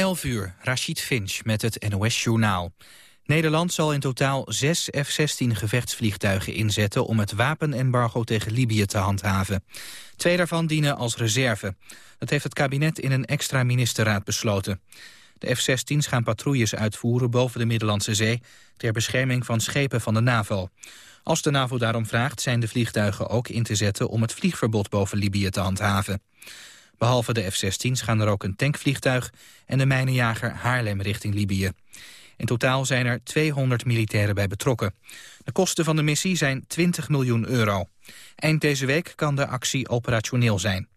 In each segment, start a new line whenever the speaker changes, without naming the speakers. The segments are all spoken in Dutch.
11 uur, Rashid Finch met het NOS-journaal. Nederland zal in totaal zes F-16 gevechtsvliegtuigen inzetten... om het wapenembargo tegen Libië te handhaven. Twee daarvan dienen als reserve. Dat heeft het kabinet in een extra ministerraad besloten. De F-16's gaan patrouilles uitvoeren boven de Middellandse Zee... ter bescherming van schepen van de NAVO. Als de NAVO daarom vraagt, zijn de vliegtuigen ook in te zetten... om het vliegverbod boven Libië te handhaven. Behalve de F-16's gaan er ook een tankvliegtuig en de mijnenjager Haarlem richting Libië. In totaal zijn er 200 militairen bij betrokken. De kosten van de missie zijn 20 miljoen euro. Eind deze week kan de actie operationeel zijn.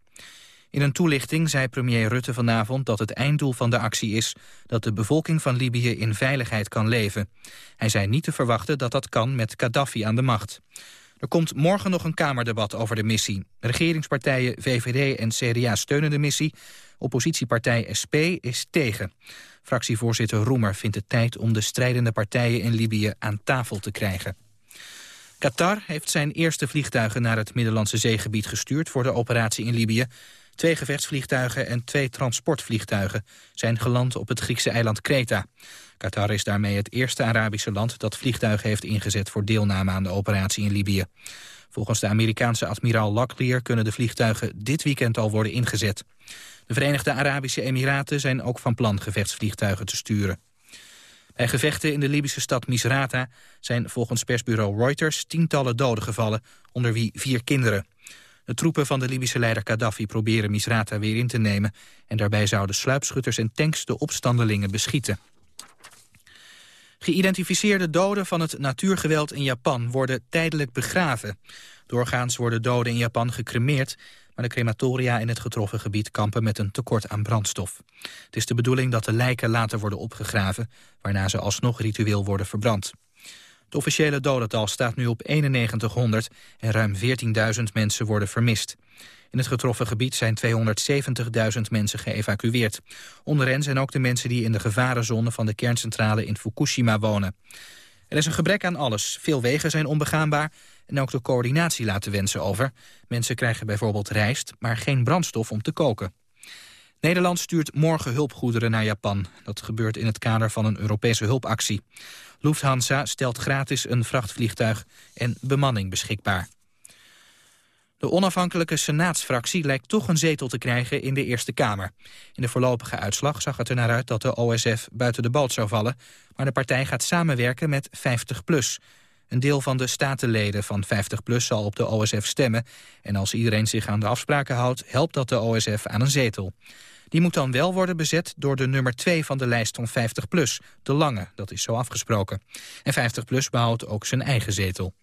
In een toelichting zei premier Rutte vanavond dat het einddoel van de actie is... dat de bevolking van Libië in veiligheid kan leven. Hij zei niet te verwachten dat dat kan met Gaddafi aan de macht. Er komt morgen nog een Kamerdebat over de missie. Regeringspartijen VVD en CDA steunen de missie. Oppositiepartij SP is tegen. Fractievoorzitter Roemer vindt het tijd om de strijdende partijen in Libië aan tafel te krijgen. Qatar heeft zijn eerste vliegtuigen naar het Middellandse zeegebied gestuurd voor de operatie in Libië. Twee gevechtsvliegtuigen en twee transportvliegtuigen zijn geland op het Griekse eiland Kreta. Qatar is daarmee het eerste Arabische land dat vliegtuigen heeft ingezet voor deelname aan de operatie in Libië. Volgens de Amerikaanse admiraal Locklear kunnen de vliegtuigen dit weekend al worden ingezet. De Verenigde Arabische Emiraten zijn ook van plan gevechtsvliegtuigen te sturen. Bij gevechten in de Libische stad Misrata zijn volgens persbureau Reuters tientallen doden gevallen, onder wie vier kinderen. De troepen van de Libische leider Gaddafi proberen Misrata weer in te nemen... en daarbij zouden sluipschutters en tanks de opstandelingen beschieten. Geïdentificeerde doden van het natuurgeweld in Japan worden tijdelijk begraven. Doorgaans worden doden in Japan gecremeerd... maar de crematoria in het getroffen gebied kampen met een tekort aan brandstof. Het is de bedoeling dat de lijken later worden opgegraven... waarna ze alsnog ritueel worden verbrand. Het officiële dodental staat nu op 9100 en ruim 14.000 mensen worden vermist. In het getroffen gebied zijn 270.000 mensen geëvacueerd. Onder hen zijn ook de mensen die in de gevarenzone van de kerncentrale in Fukushima wonen. Er is een gebrek aan alles. Veel wegen zijn onbegaanbaar en ook de coördinatie laat de wensen over. Mensen krijgen bijvoorbeeld rijst, maar geen brandstof om te koken. Nederland stuurt morgen hulpgoederen naar Japan. Dat gebeurt in het kader van een Europese hulpactie. Lufthansa stelt gratis een vrachtvliegtuig en bemanning beschikbaar. De onafhankelijke senaatsfractie lijkt toch een zetel te krijgen in de Eerste Kamer. In de voorlopige uitslag zag het er naar uit dat de OSF buiten de bal zou vallen... maar de partij gaat samenwerken met 50PLUS. Een deel van de statenleden van 50PLUS zal op de OSF stemmen... en als iedereen zich aan de afspraken houdt, helpt dat de OSF aan een zetel. Die moet dan wel worden bezet door de nummer 2 van de lijst van 50PLUS, de Lange, dat is zo afgesproken. En 50PLUS behoudt ook zijn eigen zetel.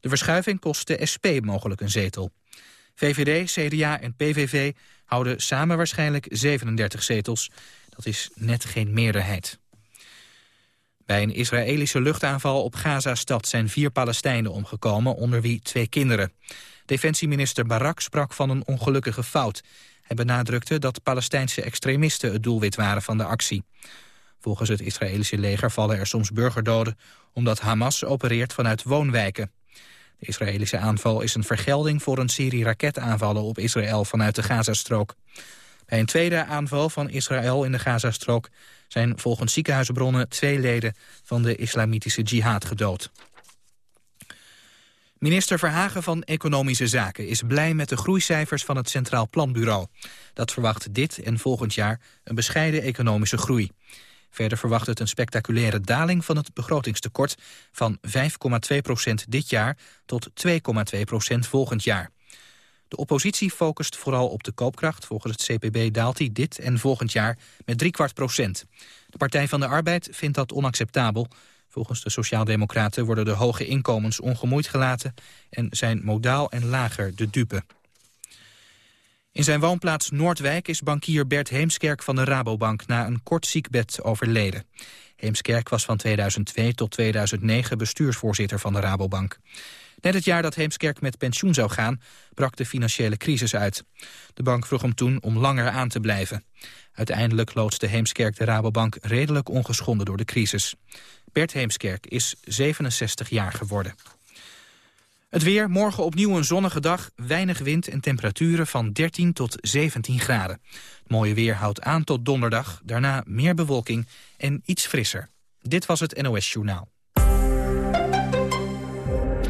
De verschuiving kost de SP mogelijk een zetel. VVD, CDA en PVV houden samen waarschijnlijk 37 zetels. Dat is net geen meerderheid. Bij een Israëlische luchtaanval op Gaza-stad zijn vier Palestijnen omgekomen, onder wie twee kinderen. Defensieminister Barak sprak van een ongelukkige fout. Hij benadrukte dat Palestijnse extremisten het doelwit waren van de actie. Volgens het Israëlische leger vallen er soms burgerdoden... omdat Hamas opereert vanuit woonwijken. De Israëlische aanval is een vergelding voor een serie raketaanvallen op Israël vanuit de Gazastrook. Bij een tweede aanval van Israël in de Gazastrook zijn volgens ziekenhuisbronnen twee leden van de islamitische jihad gedood. Minister Verhagen van Economische Zaken is blij met de groeicijfers van het Centraal Planbureau. Dat verwacht dit en volgend jaar een bescheiden economische groei. Verder verwacht het een spectaculaire daling van het begrotingstekort van 5,2% dit jaar tot 2,2% volgend jaar. De oppositie focust vooral op de koopkracht. Volgens het CPB daalt die dit en volgend jaar met driekwart procent. De Partij van de Arbeid vindt dat onacceptabel. Volgens de Sociaaldemocraten worden de hoge inkomens ongemoeid gelaten... en zijn modaal en lager de dupe. In zijn woonplaats Noordwijk is bankier Bert Heemskerk van de Rabobank... na een kort ziekbed overleden. Heemskerk was van 2002 tot 2009 bestuursvoorzitter van de Rabobank. Net het jaar dat Heemskerk met pensioen zou gaan, brak de financiële crisis uit. De bank vroeg hem toen om langer aan te blijven. Uiteindelijk loodste Heemskerk de Rabobank redelijk ongeschonden door de crisis. Bert Heemskerk is 67 jaar geworden. Het weer, morgen opnieuw een zonnige dag, weinig wind en temperaturen van 13 tot 17 graden. Het mooie weer houdt aan tot donderdag, daarna meer bewolking en iets frisser. Dit was het NOS Journaal.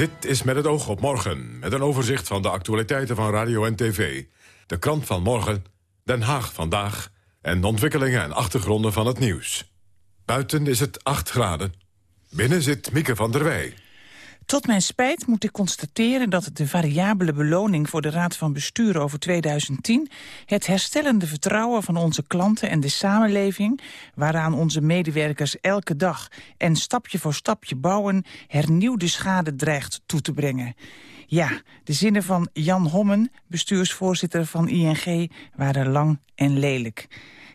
Dit is met het oog op morgen, met een overzicht van de actualiteiten van radio en tv. De krant van morgen, Den Haag vandaag en de ontwikkelingen en achtergronden van het nieuws. Buiten is het 8 graden. Binnen zit Mieke van der Wij.
Tot mijn spijt moet ik constateren dat de variabele beloning voor de Raad van Bestuur over 2010 het herstellende vertrouwen van onze klanten en de samenleving, waaraan onze medewerkers elke dag en stapje voor stapje bouwen, hernieuwde schade dreigt toe te brengen. Ja, de zinnen van Jan Hommen, bestuursvoorzitter van ING, waren lang en lelijk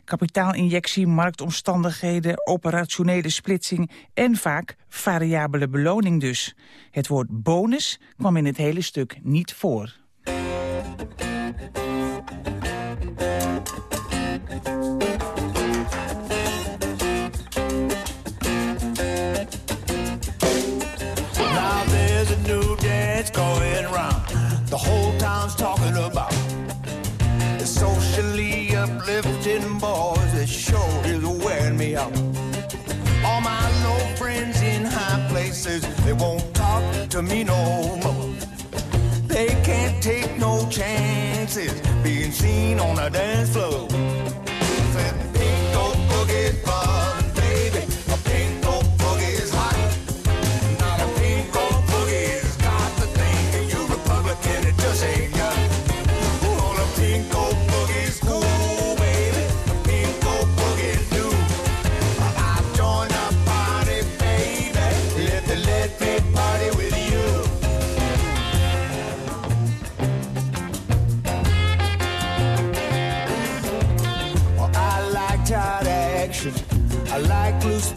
kapitaalinjectie, marktomstandigheden, operationele splitsing en vaak variabele beloning dus. Het woord bonus kwam in het hele stuk niet voor.
To me no more. They can't take no chances being seen on a dance floor.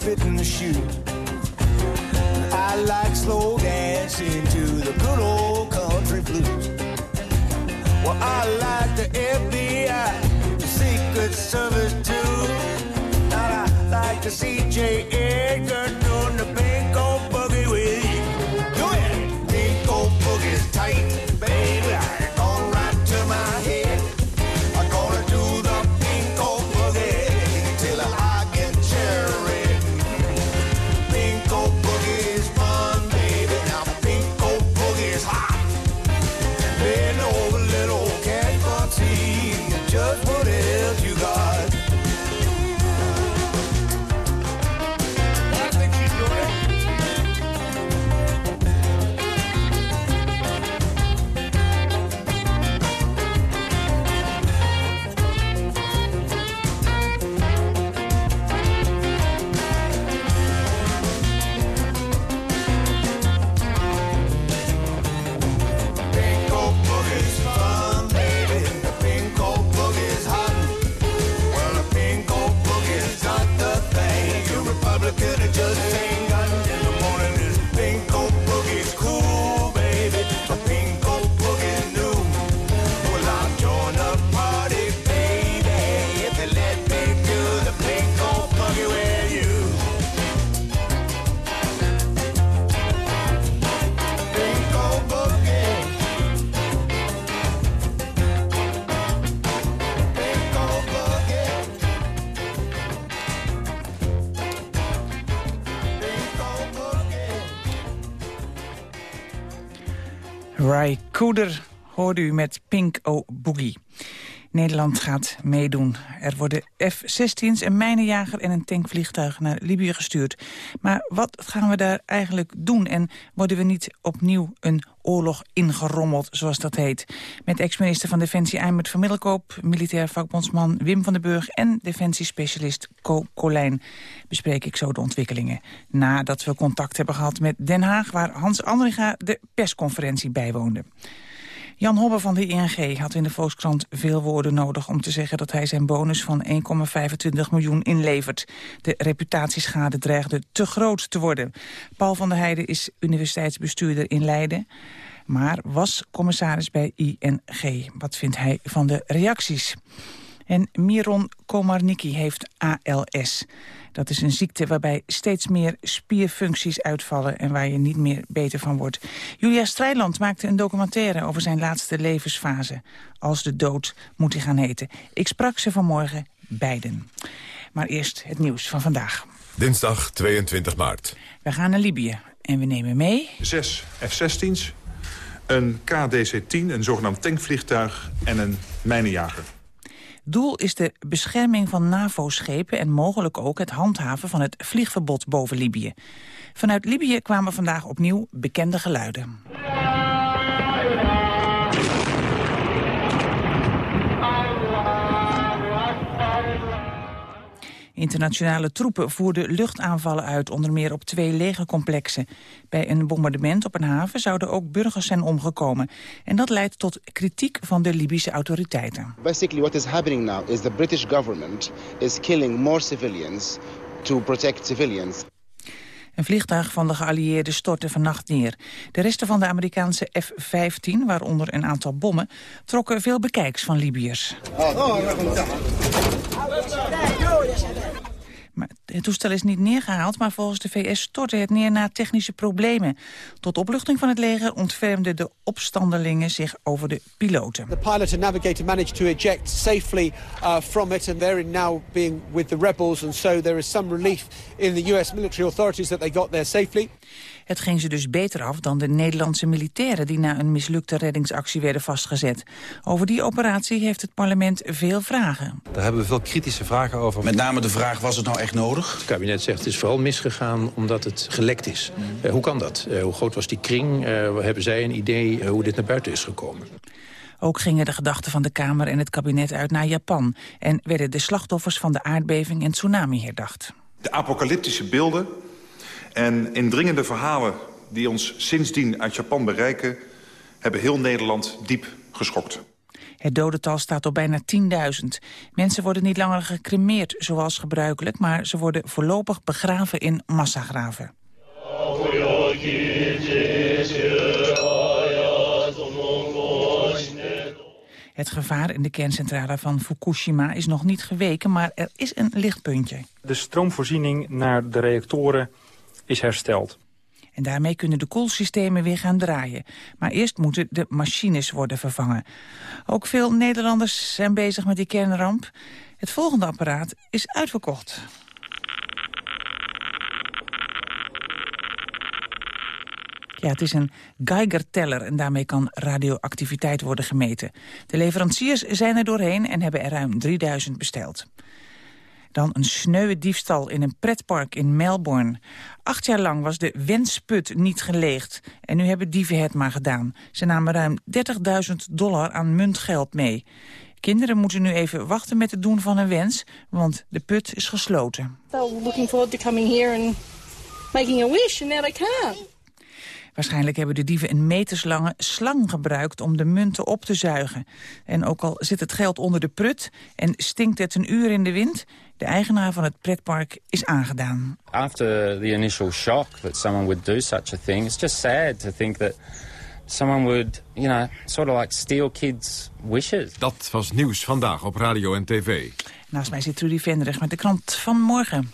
Fit in the shoe. Ry Cooder hoorde u met Pink O Boogie.
Nederland gaat meedoen. Er worden F-16's, een mijnenjager en een tankvliegtuig naar Libië gestuurd. Maar wat gaan we daar eigenlijk doen? En worden we niet opnieuw een oorlog ingerommeld, zoals dat heet? Met ex-minister van Defensie Eimert van Middelkoop... militair vakbondsman Wim van den Burg en defensiespecialist Co Colijn... bespreek ik zo de ontwikkelingen. Nadat we contact hebben gehad met Den Haag... waar Hans Andringa de persconferentie bijwoonde. Jan Hobbe van de ING had in de Volkskrant veel woorden nodig... om te zeggen dat hij zijn bonus van 1,25 miljoen inlevert. De reputatieschade dreigde te groot te worden. Paul van der Heijden is universiteitsbestuurder in Leiden maar was commissaris bij ING. Wat vindt hij van de reacties? En Miron Komarnicki heeft ALS. Dat is een ziekte waarbij steeds meer spierfuncties uitvallen... en waar je niet meer beter van wordt. Julia Strijland maakte een documentaire over zijn laatste levensfase. Als de dood moet hij gaan heten. Ik sprak ze vanmorgen beiden. Maar eerst het nieuws van vandaag.
Dinsdag 22 maart.
We gaan naar Libië en we nemen mee...
Zes F-16's, een KDC-10, een zogenaamd tankvliegtuig en een mijnenjager.
Doel is de bescherming van NAVO-schepen en mogelijk ook het handhaven van het vliegverbod boven Libië. Vanuit Libië kwamen vandaag opnieuw bekende geluiden. Internationale troepen voerden luchtaanvallen uit, onder meer op twee legercomplexen. Bij een bombardement op een haven zouden ook burgers zijn omgekomen. En dat leidt tot kritiek van de Libische autoriteiten.
Basically what is happening now is the British government is killing more civilians to protect civilians.
Een vliegtuig van de geallieerden stortte vannacht neer. De resten van de Amerikaanse F-15, waaronder een aantal bommen... trokken veel bekijks van Libiërs. Het toestel is niet neergehaald, maar volgens de VS stortte het neer na technische problemen. Tot opluchting van het leger ontfermden de opstandelingen zich over de piloten.
The pilot and navigator managed to eject safely uh, from it and they're now being with the rebels and so there is some relief in the US military authorities that they got there safely.
Het ging ze dus beter af dan de Nederlandse militairen... die na een mislukte reddingsactie werden vastgezet. Over die operatie heeft het parlement veel vragen.
Daar hebben we veel kritische vragen over.
Met name de vraag, was het nou echt nodig?
Het kabinet zegt het is vooral misgegaan omdat het gelekt is. Uh, hoe kan dat? Uh, hoe groot was die kring? Uh, hebben zij een idee hoe dit naar buiten is gekomen?
Ook gingen de gedachten van de Kamer en het kabinet uit naar Japan... en werden de slachtoffers van de aardbeving en tsunami herdacht.
De apocalyptische beelden en indringende verhalen die ons sindsdien uit Japan bereiken... hebben heel Nederland diep geschokt.
Het dodental staat op bijna 10.000. Mensen worden niet langer gecremeerd zoals gebruikelijk... maar ze worden voorlopig begraven in massagraven. Het gevaar in de kerncentrale van Fukushima is nog niet geweken... maar er is een lichtpuntje.
De stroomvoorziening naar de reactoren is hersteld.
En daarmee kunnen de koelsystemen weer gaan draaien. Maar eerst moeten de machines worden vervangen. Ook veel Nederlanders zijn bezig met die kernramp. Het volgende apparaat is uitverkocht. Ja, het is een Geiger-teller en daarmee kan radioactiviteit worden gemeten. De leveranciers zijn er doorheen en hebben er ruim 3000 besteld. Dan een sneuwe diefstal in een pretpark in Melbourne. Acht jaar lang was de wensput niet geleegd. En nu hebben dieven het maar gedaan. Ze namen ruim 30.000 dollar aan muntgeld mee. Kinderen moeten nu even wachten met het doen van een wens, want de put is gesloten.
Looking forward to coming here and making a wish and now they.
Waarschijnlijk hebben de dieven een meterslange slang gebruikt om de munten op te zuigen. En ook al zit het geld onder de prut en stinkt het een uur in de wind... de eigenaar van het pretpark is aangedaan.
After the initial shock that someone would do such a thing... it's just sad to think that someone would, you know, sort of like steal kids' wishes.
Dat was nieuws vandaag op radio en tv.
Naast mij zit Trudy Venderig met de krant van morgen.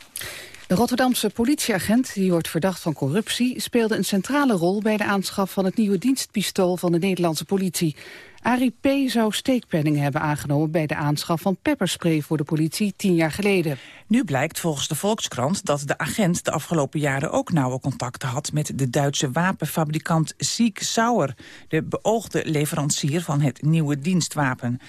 De Rotterdamse politieagent, die wordt verdacht van corruptie... speelde een centrale rol bij de aanschaf van het nieuwe dienstpistool van de Nederlandse politie. Arie P. zou steekpenningen hebben aangenomen bij de aanschaf van pepperspray voor de politie tien jaar geleden.
Nu blijkt volgens de Volkskrant dat de agent de afgelopen jaren ook nauwe contacten had met de Duitse wapenfabrikant Sieg Sauer, de beoogde leverancier van het nieuwe dienstwapen.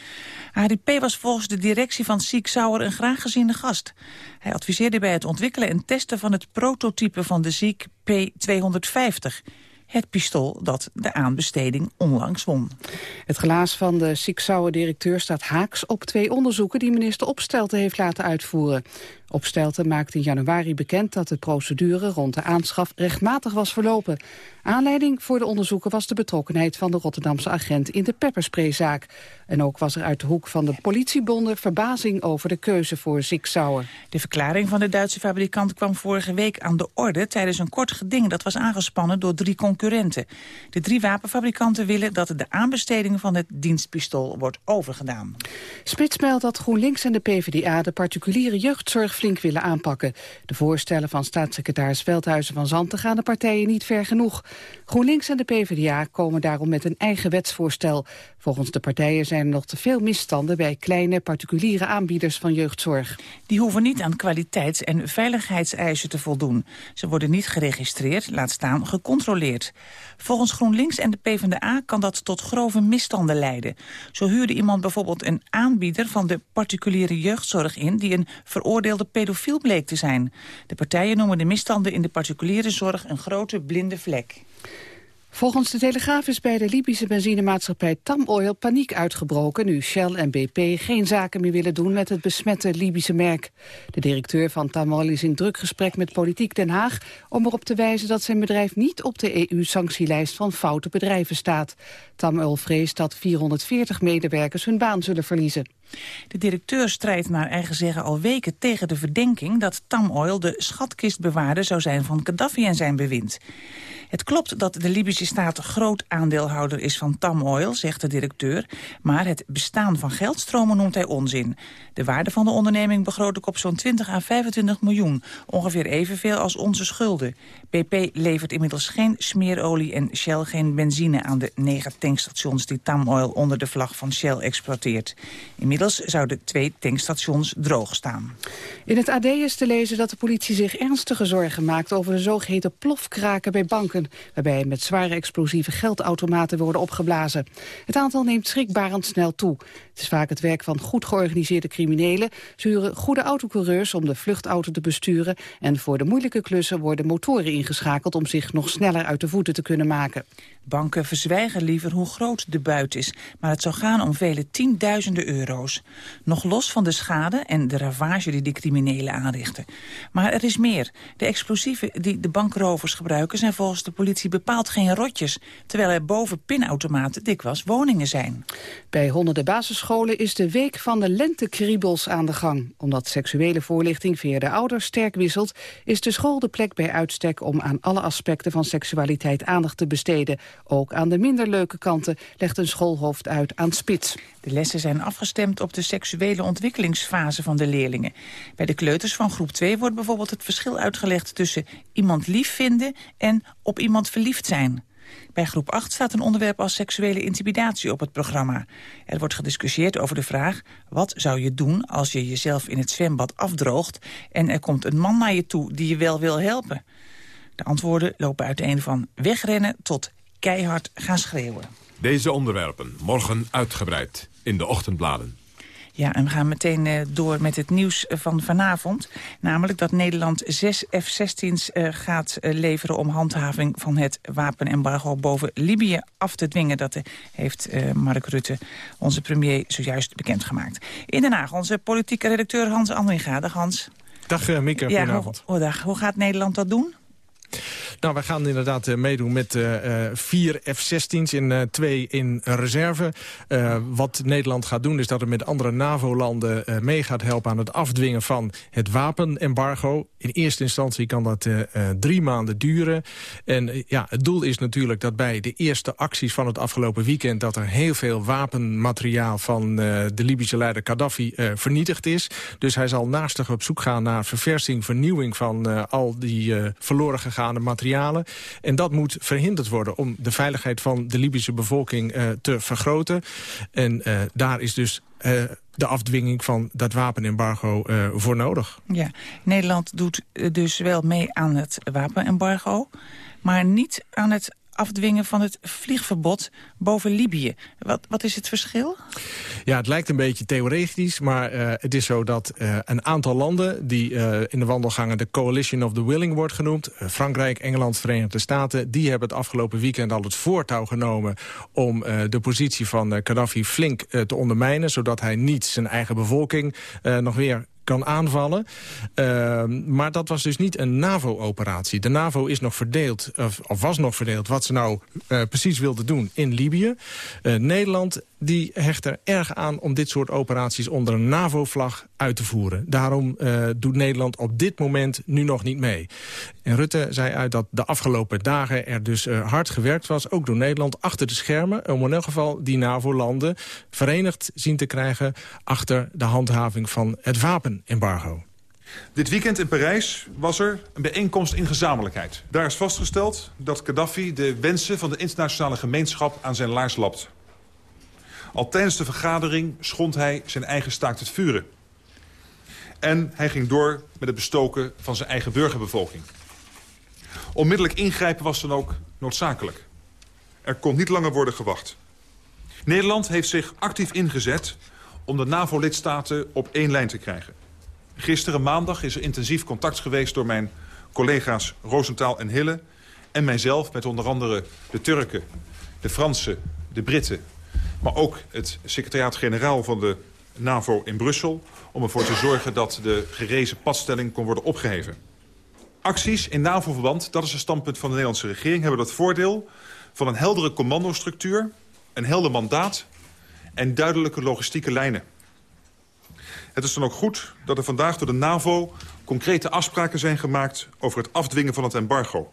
Arie P. was volgens de directie van Sieg Sauer een graag geziene gast. Hij adviseerde bij het ontwikkelen en testen van het prototype van de Sieg P250 het pistool dat de aanbesteding onlangs won.
Het glaas van de Siksauer-directeur staat haaks op twee onderzoeken... die minister Opstelten heeft laten uitvoeren. Opstelten maakte in januari bekend dat de procedure rond de aanschaf rechtmatig was verlopen. Aanleiding voor de onderzoeken was de betrokkenheid van de Rotterdamse agent in de peppersprayzaak. En ook was er uit de hoek van de politiebonden verbazing over de keuze voor Siksauer.
De verklaring van de Duitse fabrikant kwam vorige week aan de orde tijdens een kort geding dat was aangespannen door drie concurrenten. De drie wapenfabrikanten willen dat de aanbesteding van het dienstpistool wordt overgedaan.
Spits meldt dat GroenLinks en de PvdA de particuliere jeugdzorg flink willen aanpakken. De voorstellen van staatssecretaris Veldhuizen van Zanten gaan de partijen niet ver genoeg. GroenLinks en de PvdA komen daarom met een eigen wetsvoorstel. Volgens de partijen zijn er nog te veel misstanden bij kleine particuliere aanbieders van jeugdzorg.
Die hoeven niet aan kwaliteits- en veiligheidseisen te voldoen. Ze worden niet geregistreerd, laat staan gecontroleerd. Volgens GroenLinks en de PvdA kan dat tot grove misstanden leiden. Zo huurde iemand bijvoorbeeld een aanbieder van de particuliere jeugdzorg in... die een veroordeelde pedofiel bleek te zijn. De partijen noemen de misstanden in de particuliere zorg een grote blinde vlek.
Volgens de Telegraaf is bij de Libische benzinemaatschappij Tamoil paniek uitgebroken... nu Shell en BP geen zaken meer willen doen met het besmette Libische merk. De directeur van Tamoil is in druk gesprek met Politiek Den Haag... om erop te wijzen dat zijn bedrijf niet op de EU-sanctielijst van foute bedrijven staat. Tamoil vreest dat 440 medewerkers hun baan zullen verliezen.
De directeur strijdt naar eigen zeggen al weken tegen de verdenking dat Tamoil de schatkistbewaarder zou zijn van Gaddafi en zijn bewind. Het klopt dat de Libische staat groot aandeelhouder is van Tamoil, zegt de directeur, maar het bestaan van geldstromen noemt hij onzin. De waarde van de onderneming begroot ik op zo'n 20 à 25 miljoen, ongeveer evenveel als onze schulden. BP levert inmiddels geen smeerolie en Shell geen benzine aan de negen tankstations die Tamoil onder de vlag van Shell exploiteert. Zouden twee tankstations droog staan.
In het AD is te lezen dat de politie zich ernstige zorgen maakt over de zogeheten plofkraken bij banken, waarbij met zware explosieve geldautomaten worden opgeblazen. Het aantal neemt schrikbarend snel toe. Het is vaak het werk van goed georganiseerde criminelen. Ze huren goede autocoureurs om de vluchtauto te besturen en voor de moeilijke klussen worden motoren ingeschakeld om zich nog sneller uit de voeten te kunnen maken.
Banken verzwijgen liever hoe groot de buit is, maar het zou gaan om vele tienduizenden euro's. Nog los van de schade en de ravage die die criminelen aanrichten. Maar er is meer. De explosieven die de bankrovers gebruiken zijn volgens de politie bepaald geen rotjes, terwijl er boven pinautomaten dikwijls woningen zijn.
Bij honderden basisscholen is de week van de lentekriebels aan de gang. Omdat seksuele voorlichting via de ouders sterk wisselt, is de school de plek bij uitstek om aan alle aspecten van seksualiteit aandacht te besteden. Ook aan de minder leuke kanten legt een schoolhoofd uit aan spits.
De lessen zijn afgestemd op de seksuele ontwikkelingsfase van de leerlingen. Bij de kleuters van groep 2 wordt bijvoorbeeld het verschil uitgelegd tussen iemand lief vinden en op iemand verliefd zijn. Bij groep 8 staat een onderwerp als seksuele intimidatie op het programma. Er wordt gediscussieerd over de vraag... wat zou je doen als je jezelf in het zwembad afdroogt... en er komt een man naar je toe die je wel wil helpen? De antwoorden lopen uiteen van wegrennen tot keihard gaan schreeuwen.
Deze onderwerpen morgen uitgebreid in de ochtendbladen.
Ja, en we gaan meteen uh, door met het nieuws van vanavond. Namelijk dat Nederland zes F-16's uh, gaat leveren... om handhaving van het wapenembargo boven Libië af te dwingen. Dat heeft Mark Rutte, onze premier, zojuist bekendgemaakt. In Den Haag, onze politieke redacteur Hans Andringa. Dag Hans.
Dag Mieke,
ja,
goedenavond.
Hoe, dag. hoe gaat Nederland dat doen?
Nou, wij gaan inderdaad uh, meedoen met uh, vier F-16's en twee in reserve. wat Nederland gaat doen is dat het met andere NAVO-landen mee gaat helpen... aan het afdwingen van het wapenembargo. In eerste instantie kan dat drie maanden duren. En ja, het doel is natuurlijk dat bij de eerste acties van het afgelopen weekend... dat er heel veel wapenmateriaal van de Libische leider Gaddafi vernietigd is. Dus hij zal naastig op zoek gaan naar verversing, vernieuwing... van al die verloren gegaane materiaal En dat moet verhinderd worden om de veiligheid van de Libische bevolking te vergroten. En daar is dus de afdwinging van dat wapenembargo voor nodig.
Ja, Nederland doet dus wel mee aan het wapenembargo... maar niet aan het afdwingen van het vliegverbod boven Libië. Wat, wat is het verschil?
Ja, het lijkt een beetje theoretisch, maar uh, het is zo dat uh, een aantal landen... die uh, in de wandelgangen de Coalition of the Willing wordt genoemd... Frankrijk, Engeland, Verenigde Staten... die hebben het afgelopen weekend al het voortouw genomen... om de positie van Gaddafi flink te ondermijnen... zodat hij niet zijn eigen bevolking nog weer kan aanvallen. Uh, maar dat was dus niet een NAVO-operatie. De NAVO is nog verdeeld, of, was nog verdeeld... wat ze nou uh, precies wilde doen in Libië. Uh, Nederland die hecht er erg aan om dit soort operaties onder een NAVO-vlag uit te voeren. Daarom uh, doet Nederland op dit moment nu nog niet mee. En Rutte zei uit dat de afgelopen dagen er dus uh, hard gewerkt was, ook door Nederland, achter de schermen, om in elk geval die NAVO-landen verenigd zien te krijgen achter de handhaving van het wapenembargo.
Dit weekend in Parijs was er een bijeenkomst in gezamenlijkheid. Daar is vastgesteld dat Gaddafi de wensen van de internationale gemeenschap aan zijn laars lapt. Al tijdens de vergadering schond hij zijn eigen staakt het vuren. En hij ging door met het bestoken van zijn eigen burgerbevolking. Onmiddellijk ingrijpen was dan ook noodzakelijk. Er kon niet langer worden gewacht. Nederland heeft zich actief ingezet om de NAVO-lidstaten op één lijn te krijgen. Gisteren maandag is er intensief contact geweest door mijn collega's Roosentaal en Hille... en mijzelf met onder andere de Turken, de Fransen, de Britten maar ook het secretariaat-generaal van de NAVO in Brussel... om ervoor te zorgen dat de gerezen padstelling kon worden opgeheven. Acties in NAVO-verband, dat is het standpunt van de Nederlandse regering... hebben dat voordeel van een heldere commandostructuur, een helder mandaat... en duidelijke logistieke lijnen. Het is dan ook goed dat er vandaag door de NAVO concrete afspraken zijn gemaakt... over het afdwingen van het embargo.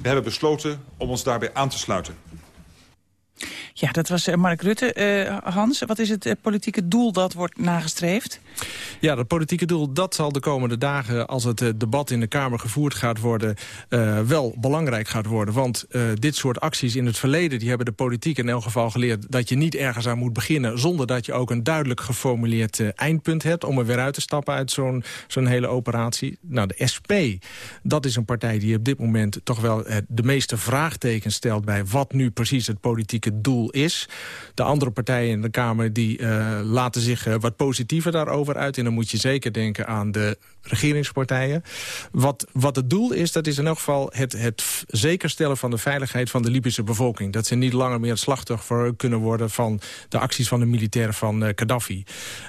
We hebben besloten om ons daarbij aan te sluiten.
Ja, dat was eh, Mark Rutte. Uh, Hans, wat is het uh, politieke doel dat wordt nagestreefd?
Ja, dat politieke doel dat zal de komende dagen... als het debat in de Kamer gevoerd gaat worden... Wel belangrijk gaat worden. Want dit soort acties in het verleden... die hebben de politiek in elk geval geleerd... dat je niet ergens aan moet beginnen... zonder dat je ook een duidelijk geformuleerd eindpunt hebt... om er weer uit te stappen uit zo'n zo'n hele operatie. Nou, de SP, dat is een partij die op dit moment... toch wel de meeste vraagtekens stelt... bij wat nu precies het politieke doel is. De andere partijen in de Kamer die uh, laten zich uh, wat positiever daarover uit. En dan moet je zeker denken aan de regeringspartijen. Wat, wat het doel is, dat is in elk geval het, het zekerstellen van de veiligheid van de Libische bevolking. Dat ze niet langer meer slachtoffer kunnen worden van de acties van de militairen van uh, Gaddafi.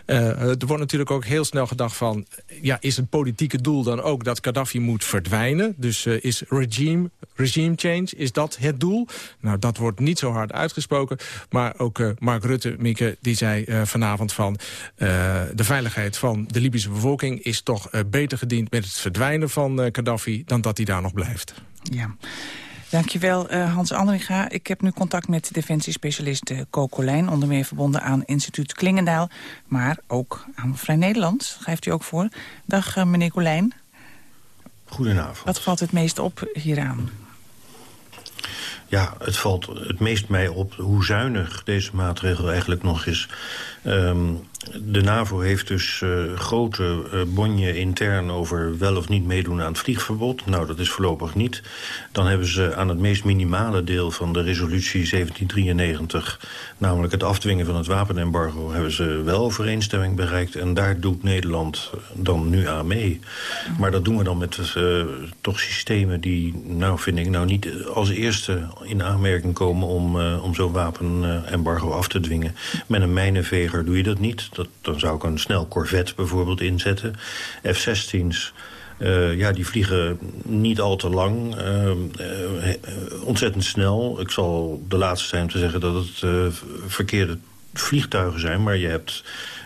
er wordt natuurlijk ook heel snel gedacht van, ja, is het politieke doel dan ook dat Gaddafi moet verdwijnen? Dus is regime, regime change, is dat het doel? Nou, dat wordt niet zo hard uitgesproken. Maar ook uh, Mark Rutte, Mieke, die zei uh, vanavond van... Uh, de veiligheid van de Libische bevolking is toch beter gediend... met het verdwijnen van Gaddafi dan dat hij daar nog blijft.
Ja. Dankjewel, uh, Hans Andringa. Ik heb nu contact met defensiespecialist Co Colijn... onder meer verbonden aan instituut Klingendaal... maar ook aan Vrij Nederland, geeft u ook voor. Dag, meneer Colijn.
Goedenavond.
Wat valt het meest op hieraan?
Ja, het valt het meest mij op hoe zuinig deze maatregel eigenlijk nog is. Um, de NAVO heeft dus uh, grote uh, bonje intern over wel of niet meedoen aan het vliegverbod. Nou, dat is voorlopig niet. Dan hebben ze aan het meest minimale deel van de resolutie 1793... namelijk het afdwingen van het wapenembargo... hebben ze wel overeenstemming bereikt. En daar doet Nederland dan nu aan mee. Maar dat doen we dan met uh, toch systemen die, nou vind ik, nou niet als eerste in aanmerking komen... om, om zo'n wapenembargo af te dwingen. Met een mijnenveger doe je dat niet dat, dan zou ik een snel Corvette bijvoorbeeld inzetten. F-16's. Uh, ja, die vliegen niet al te lang, uh, uh, ontzettend snel. Ik zal de laatste zijn om te zeggen dat het verkeerde vliegtuigen zijn... maar je hebt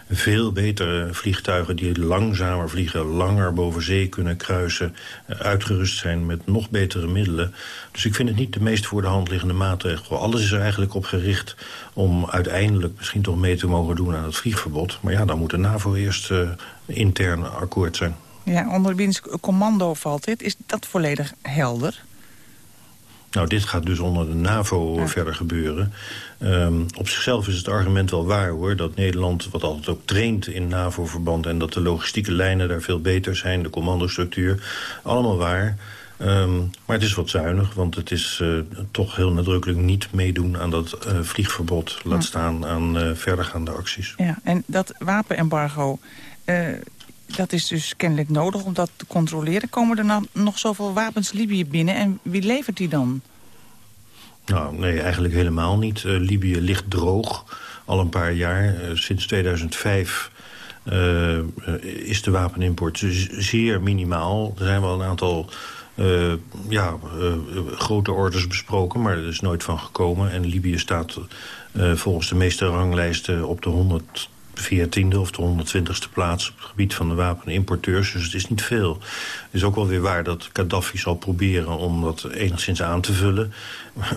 veel betere vliegtuigen die langzamer vliegen... langer boven zee kunnen kruisen, uitgerust zijn met nog betere middelen. Dus ik vind het niet de meest voor de hand liggende maatregel. Alles is er eigenlijk op gericht om uiteindelijk misschien toch mee te mogen doen aan het vliegverbod. Maar ja, dan moet de NAVO eerst uh, intern akkoord zijn.
Ja, onder wiens commando valt dit? Is dat volledig helder?
Nou, dit gaat dus onder de NAVO verder gebeuren. Um, op zichzelf is het argument wel waar, hoor. Dat Nederland, wat altijd ook traint in NAVO-verband... en dat de logistieke lijnen daar veel beter zijn, de commandostructuur. Allemaal waar. Um, maar het is wat zuinig, want het is uh, toch heel nadrukkelijk niet meedoen aan dat uh, vliegverbod. Laat staan aan uh, verdergaande acties.
Ja, en dat wapenembargo, dat is dus kennelijk nodig om dat te controleren. Komen er dan nog zoveel wapens Libië binnen en wie levert die dan?
Nou, nee, eigenlijk helemaal niet. Libië ligt droog al een paar jaar. sinds 2005 is de wapenimport zeer minimaal. Er zijn wel een aantal ja, grote orders besproken, maar er is nooit van gekomen. En Libië staat volgens de meeste ranglijsten op de 100 14e of de 120e plaats op het gebied van de wapenimporteurs. Dus het is niet veel. Het is ook wel weer waar dat Gaddafi zal proberen om dat enigszins aan te vullen.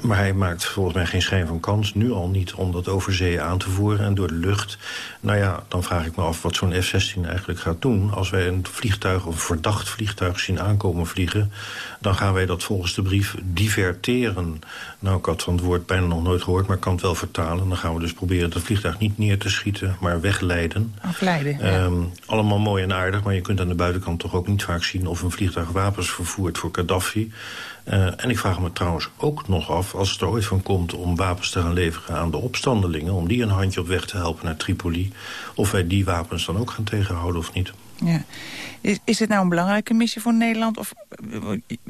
Maar hij maakt volgens mij geen schijn van kans. Nu al niet om dat over zee aan te voeren en door de lucht. Nou ja, dan vraag ik me af wat zo'n F-16 eigenlijk gaat doen. Als wij een vliegtuig of een verdacht vliegtuig zien aankomen vliegen... dan gaan wij dat volgens de brief diverteren. Nou, ik had van het woord bijna nog nooit gehoord, maar ik kan het wel vertalen. Dan gaan we dus proberen dat vliegtuig niet neer te schieten, maar wegleiden.
Afleiden,
ja. um, Allemaal mooi en aardig, maar je kunt aan de buitenkant toch ook niet vaak zien... of vliegtuig wapens vervoert voor Gaddafi. Uh, en ik vraag me trouwens ook nog af, als het er ooit van komt... om wapens te gaan leveren aan de opstandelingen... om die een handje op weg te helpen naar Tripoli... of wij die wapens dan ook gaan tegenhouden of niet.
Ja. Is, is dit nou een belangrijke missie voor Nederland? Of,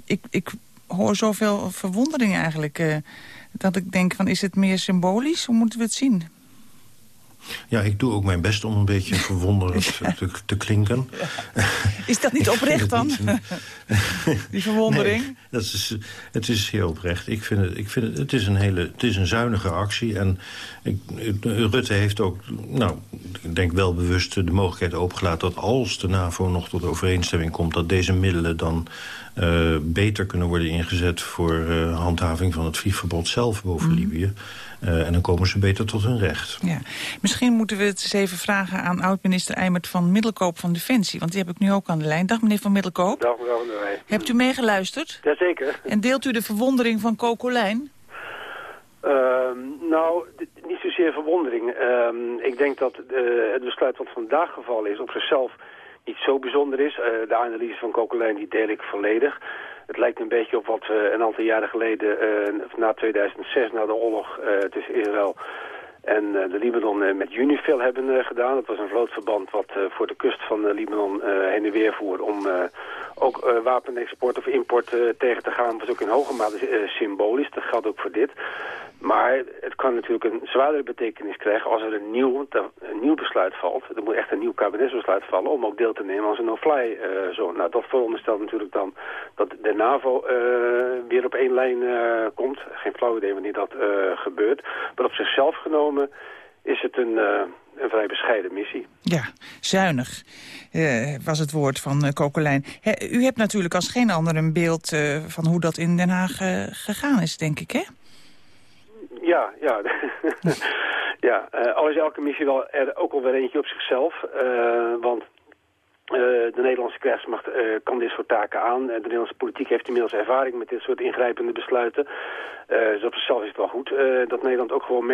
ik, ik hoor zoveel verwondering eigenlijk... Uh, dat ik denk, van, is het meer symbolisch? Hoe moeten we het zien?
Ja, ik doe ook mijn best om een beetje verwonderend ja. te, te, klinken.
Ja. Is dat niet oprecht dan? Die verwondering?
Nee, dat is, het is heel oprecht. Ik vind het, ik vind het, het, is een hele, het is een zuinige actie. En ik, Rutte heeft ook, nou, ik denk wel bewust de mogelijkheid opengelaten... dat als de NAVO nog tot overeenstemming komt... dat deze middelen dan uh, beter kunnen worden ingezet... voor uh, handhaving van het vliegverbod zelf boven mm. Libië. Uh, en dan komen ze beter tot hun recht.
Ja. Misschien moeten we het eens even vragen aan oud-minister Eimert van Middelkoop van Defensie. Want die heb ik nu ook aan de lijn. Dag meneer van Middelkoop.
Dag mevrouw van der Wij.
Hebt u meegeluisterd?
Jazeker.
En deelt u de verwondering van Kokolijn?
Uh, nou, niet zozeer verwondering. Uh, ik denk dat uh, het besluit wat vandaag gevallen is op zichzelf niet zo bijzonder is. Uh, de analyse van Kokolijn die deel ik volledig. Het lijkt een beetje op wat we een aantal jaren geleden, uh, na 2006, na de oorlog uh, tussen Israël en uh, de Libanon met Unifil hebben gedaan. Dat was een vlootverband wat voor de kust van Libanon heen en weer voerde om ook wapenexport of import tegen te gaan. Dat was ook in hoge mate symbolisch. Dat geldt ook voor dit. Maar het kan natuurlijk een zwaardere betekenis krijgen als er een nieuw, een nieuw besluit valt. Er moet echt een nieuw kabinetsbesluit vallen om ook deel te nemen aan zo'n no-fly zone. Nou, dat veronderstelt natuurlijk dan dat de NAVO weer op één lijn komt. Geen flauw idee wanneer dat gebeurt. Maar op zichzelf genomen is het een, een vrij bescheiden missie.
Ja, zuinig was het woord van Kokelijn. u hebt natuurlijk als geen ander een beeld van hoe dat in Den Haag gegaan is, denk ik, hè?
Ja, ja. ja, uh, al is elke missie wel er ook alweer eentje op zichzelf. Uh, want uh, de Nederlandse krijgsmacht kan dit soort taken aan. de Nederlandse politiek heeft inmiddels ervaring met dit soort ingrijpende besluiten. dus op zichzelf is het wel goed dat Nederland ook gewoon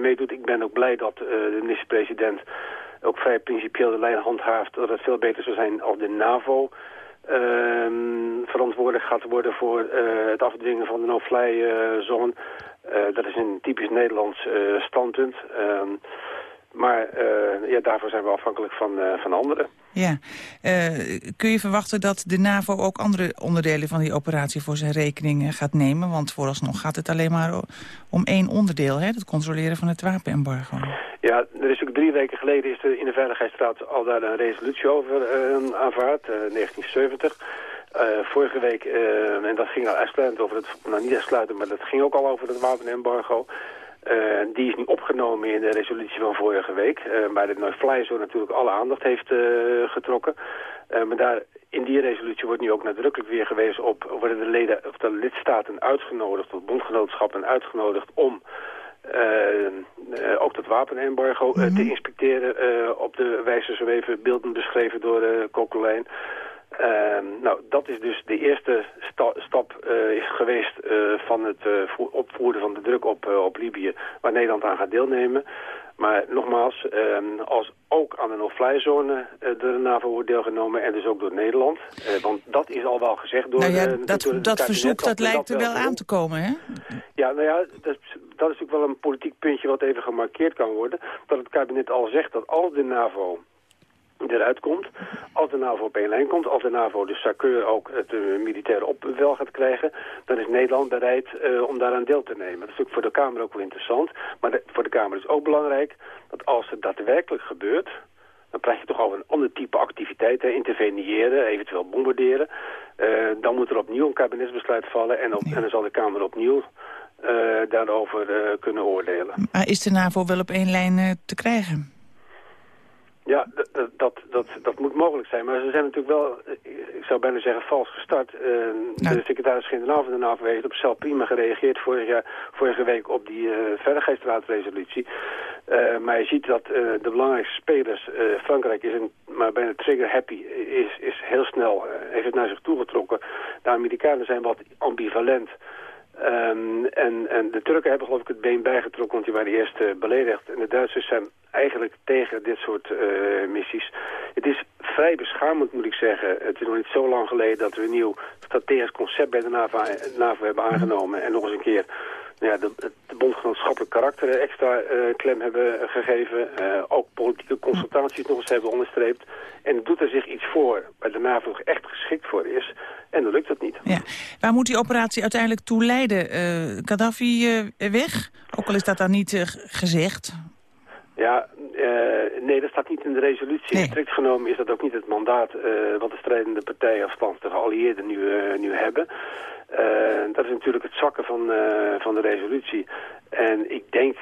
meedoet. Ik ben ook blij dat de minister-president ook vrij principieel de lijn handhaaft... dat het veel beter zou zijn als de NAVO... Ehm, verantwoordelijk gaat worden voor het afdwingen van de no-fly-zone. Uh, dat is een typisch Nederlands uh, standpunt. Maar uh, ja, daarvoor zijn we afhankelijk van, van anderen.
Ja. kun je verwachten dat de NAVO ook andere onderdelen van die operatie voor zijn rekening gaat nemen? Want vooralsnog gaat het alleen maar om één onderdeel, hè? het controleren van het wapenembargo.
Ja, er is ook drie weken geleden is er in de Veiligheidsraad al daar een resolutie over aanvaard, 1970... Uh, vorige week, uh, en dat ging al uitsluitend over het, nou niet uitsluitend, maar dat ging ook al over het wapenembargo. Uh, die is niet opgenomen in de resolutie van vorige week. maar de no-fly zo natuurlijk alle aandacht heeft getrokken. maar daar, in die resolutie wordt nu ook nadrukkelijk weer gewezen op... worden de, leden, of de lidstaten uitgenodigd, of bondgenootschappen uitgenodigd... om ook dat wapenembargo mm -hmm. te inspecteren... op de wijze zo even beelden beschreven door uh, Kokelijn. Ehm, nou, dat is dus de eerste sta stap uh, is geweest uh, van het uh, opvoeren van de druk op, op Libië, waar Nederland aan gaat deelnemen. Maar nogmaals, ehm, als ook aan de no-fly-zone door de NAVO wordt deelgenomen en dus ook door Nederland. want dat is al wel gezegd door
nou ja,
de,
dat,
door
dat verzoek dat lijkt er wel aan te komen, hè?
Ja, nou ja, dat, dat is natuurlijk wel een politiek puntje wat even gemarkeerd kan worden. Dat het kabinet al zegt dat als de NAVO eruit komt. Als de NAVO op één lijn komt, als de NAVO de SACEUR ook het uh, militaire opbevel gaat krijgen, dan is Nederland bereid uh, om daaraan deel te nemen. Dat is natuurlijk voor de Kamer ook wel interessant. Maar de, voor de Kamer is ook belangrijk dat als het daadwerkelijk gebeurt, dan krijg je toch al een ander type activiteiten, interveneren, eventueel bombarderen. Uh, dan moet er opnieuw een kabinetsbesluit vallen en, op, en dan zal de Kamer opnieuw daarover kunnen oordelen.
Maar is de NAVO wel op één lijn te krijgen?
Ja, dat, dat, dat, dat moet mogelijk zijn. Maar ze zijn natuurlijk wel, ik zou bijna zeggen, vals gestart. Uh, De secretaris-generaal van de NAVO heeft op zelf prima gereageerd vorig jaar, vorige week op die uh, veiligheidsraadresolutie. Uh, maar je ziet dat de belangrijkste spelers, Frankrijk is een, maar bijna trigger happy, is, is heel snel, heeft het naar zich toegetrokken. De Amerikanen zijn wat ambivalent. Um, en, en de Turken hebben geloof ik het been bijgetrokken, want die waren eerst uh, beledigd. En de Duitsers zijn eigenlijk tegen dit soort uh, missies. Het is vrij beschamend, moet ik zeggen. Het is nog niet zo lang geleden dat we een nieuw strategisch concept bij de NAVO, NAVO hebben aangenomen. En nog eens een keer ja, de, de bondgenootschappelijk karakter extra uh, klem hebben gegeven. Uh, ook politieke consultaties nog eens hebben onderstreept. En doet er zich iets voor waar de NAVO echt geschikt voor is. En dan lukt dat niet.
Ja. Waar moet die operatie uiteindelijk toe leiden? Uh, Gaddafi weg? Ook al is dat dan niet gezegd.
Ja, uh, nee, dat staat niet in de resolutie. Nee. Strikt genomen is dat ook niet het mandaat uh, wat de strijdende partijen of de geallieerden nu, uh, nu hebben. dat is natuurlijk het zakken van, van de resolutie. En ik denk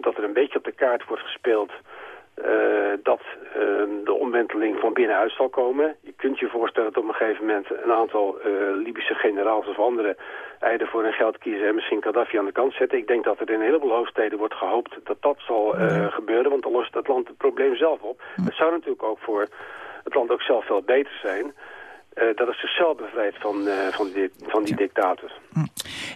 dat er een beetje op de kaart wordt gespeeld... dat de omwenteling van binnenuit zal komen. Je kunt je voorstellen dat op een gegeven moment een aantal Libische generaals of anderen eieren voor hun geld kiezen en misschien Gaddafi aan de kant zetten. Ik denk dat er in een heleboel hoofdsteden wordt gehoopt dat dat zal uh, gebeuren, want dan lost het land het probleem zelf op. Het zou natuurlijk ook voor het land ook zelf veel beter zijn. Uh, dat het zichzelf bevrijdt van, uh, van, die, van die dictator.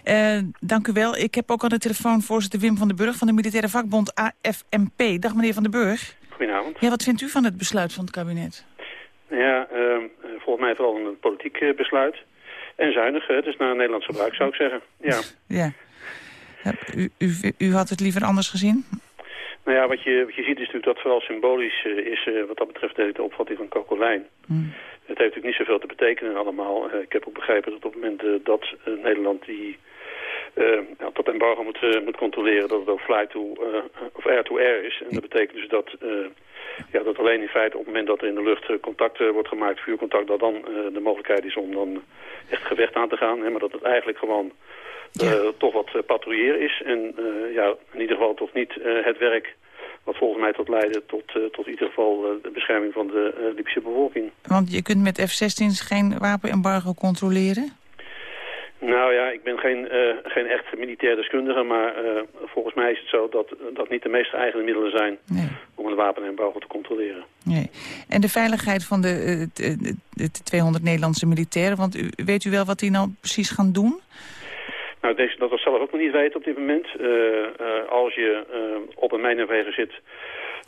Uh, dank u wel. Ik heb ook aan de telefoon voorzitter Wim van den Burg van de militaire vakbond AFMP. Dag meneer van den Burg.
Goedenavond.
Ja, wat vindt u van het besluit van het kabinet?
Ja, volgens mij vooral een politiek besluit. En zuinig, dus naar Nederlands gebruik zou ik zeggen. Ja.
ja. U, u, u had het liever anders gezien?
Nou ja, wat je, wat je ziet is natuurlijk dat vooral symbolisch is wat dat betreft de, opvatting van Kokolijn. Mm. Het heeft natuurlijk niet zoveel te betekenen allemaal. Uh, ik heb ook begrepen dat op het moment dat Nederland die ja, dat embargo moet, moet controleren, dat het ook fly to, of air to air is. En dat betekent dus dat ja, dat alleen in feite op het moment dat er in de lucht eh, contact uh, wordt gemaakt, vuurcontact, dat dan uh, de mogelijkheid is om dan echt gevecht aan te gaan. Hè, maar dat het eigenlijk gewoon ja. toch wat patrouilleren is. En ja, in ieder geval toch niet het werk wat volgens mij tot leiden tot, tot in ieder geval de bescherming van de Libische bevolking.
Want je kunt met F-16's geen wapenembargo controleren?
Nou ja, ik ben geen, uh, geen echt militair deskundige, maar uh, volgens mij is het zo dat dat niet de meest eigen middelen zijn nee. om een wapenembargo te controleren.
Nee. En de veiligheid van de, de, de, 200 Nederlandse militairen, want u, weet u wel wat die nou precies gaan doen?
Nou, deze, dat we zelf ook nog niet weten op dit moment. als je op een mijnenwegen zit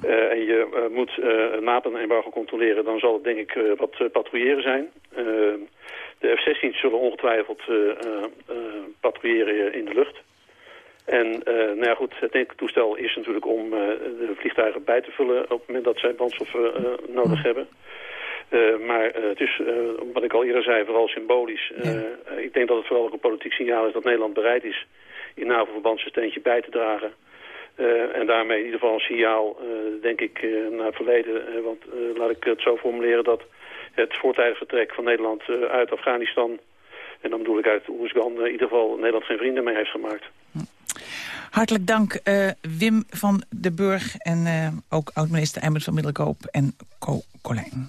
en je moet een wapenembargo controleren, dan zal het denk ik wat patrouilleren zijn. De F-16's zullen ongetwijfeld uh, uh, patrouilleren in de lucht. En nou ja, goed, het toestel is natuurlijk om de vliegtuigen bij te vullen op het moment dat zij brandstof nodig hebben. Maar het is, wat ik al eerder zei, vooral symbolisch. ik denk dat het vooral ook een politiek signaal is dat Nederland bereid is in NAVO-verband zijn steentje bij te dragen. en daarmee in ieder geval een signaal, denk ik, naar het verleden. want laat ik het zo formuleren dat het voortijdig vertrek van Nederland uit Afghanistan... en dan bedoel ik uit Oeruzgan, in ieder geval Nederland geen vrienden mee heeft gemaakt.
Hartelijk dank Wim van den Burg en ook oud-minister Eimert van Middelkoop en Co Colijn.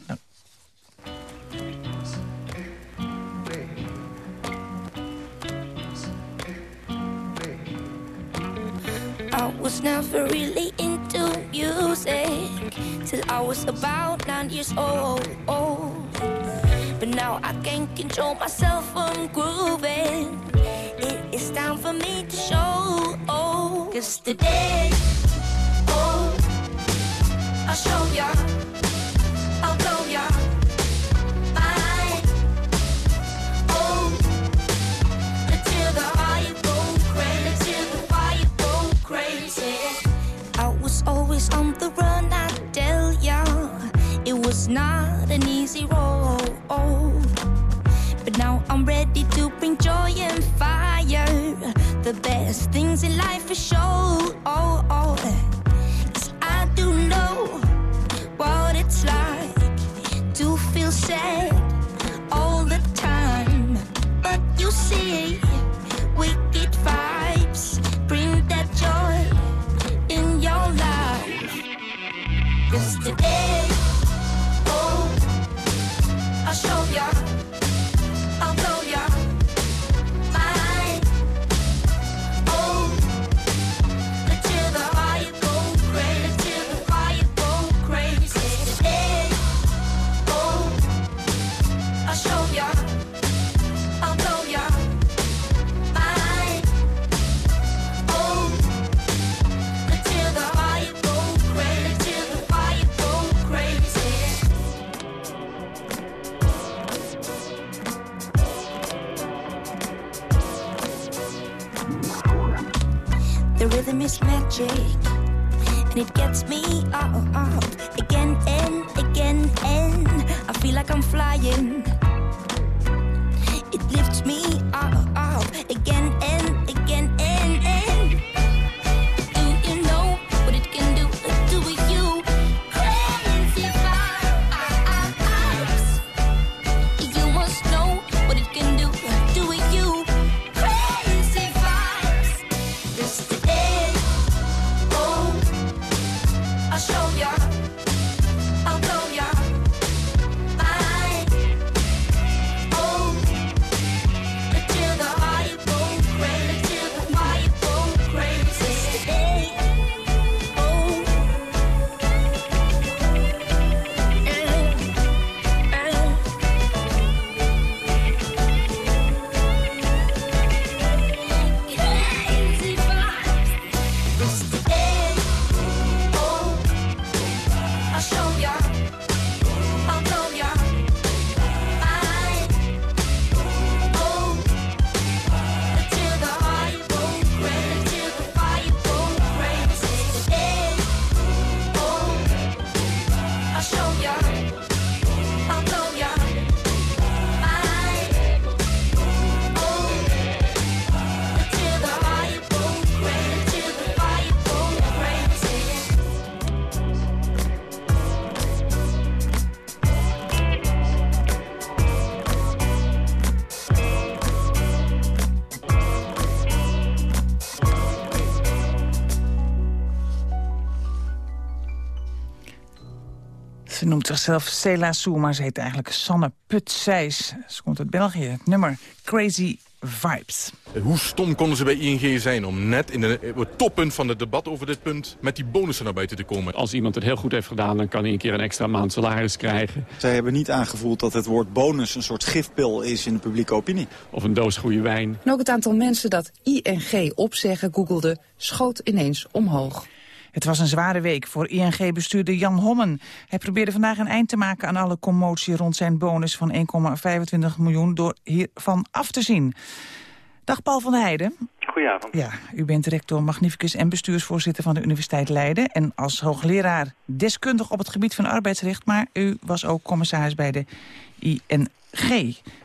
Was never really into music till I was about nine years old. now I can't control myself from grooving. It is time for me to show. Oh, cause today, oh, I'll show ya. Not an easy road. But now I'm ready to bring joy and fire. The best things in life. Oh, oh. 'Cause I do know what it's like to feel sad all the time. But you see, wicked vibes bring that joy in your life. Cause today, I'll show ya. Is magic, and it gets me up, again and again, and I feel like I'm flying.
Noemt zichzelf Cela Sou, maar ze heet eigenlijk Sanne Put-Sijs. Ze komt uit België. Het nummer Crazy Vibes.
Hoe stom konden ze bij ING zijn om net in de, het toppunt van het debat over dit punt... met die bonussen naar buiten te komen?
Als iemand het heel goed heeft gedaan, dan kan hij een keer een extra maand salaris krijgen.
Zij hebben niet aangevoeld dat het woord bonus een soort gifpil is in de publieke opinie.
Of een doos goede wijn.
En ook het aantal mensen dat ING opzeggen googelde schoot ineens omhoog.
Het was een zware week voor ING-bestuurder Jan Hommen. Hij probeerde vandaag een eind te maken aan alle commotie rond zijn bonus van 1,25 miljoen door hiervan af te zien. Dag Paul van Heijden.
Goedenavond.
Ja, u bent rector magnificus en bestuursvoorzitter van de Universiteit Leiden. En als hoogleraar deskundig op het gebied van arbeidsrecht. Maar u was ook commissaris bij de ING.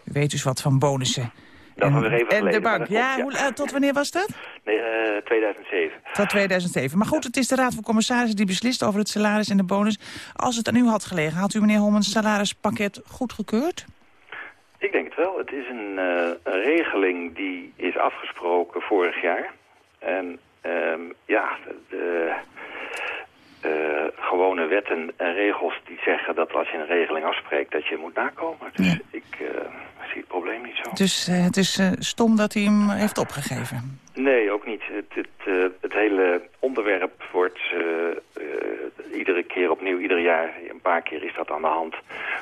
U weet dus wat van bonussen.
Dat
en,
was weer even
en de
geleden,
bank. Ja, hoe, eh, tot wanneer was dat?
Nee, eh, 2007.
Tot 2007. Maar goed, het is de Raad van Commissarissen die beslist over het salaris en de bonus. Als het aan u had gelegen, had u meneer Holmans salarispakket goedgekeurd?
Ik denk het wel. Het is een, eh, een regeling die is afgesproken vorig jaar. En ehm, ja, de eh, gewone wetten en regels die zeggen dat als je een regeling afspreekt dat je moet nakomen. Dus ik eh, zie het probleem niet zo.
Dus het is eh, stom dat hij hem heeft opgegeven.
Nee, ook niet. Het, het, het hele onderwerp wordt, iedere keer opnieuw, ieder jaar, een paar keer is dat aan de hand,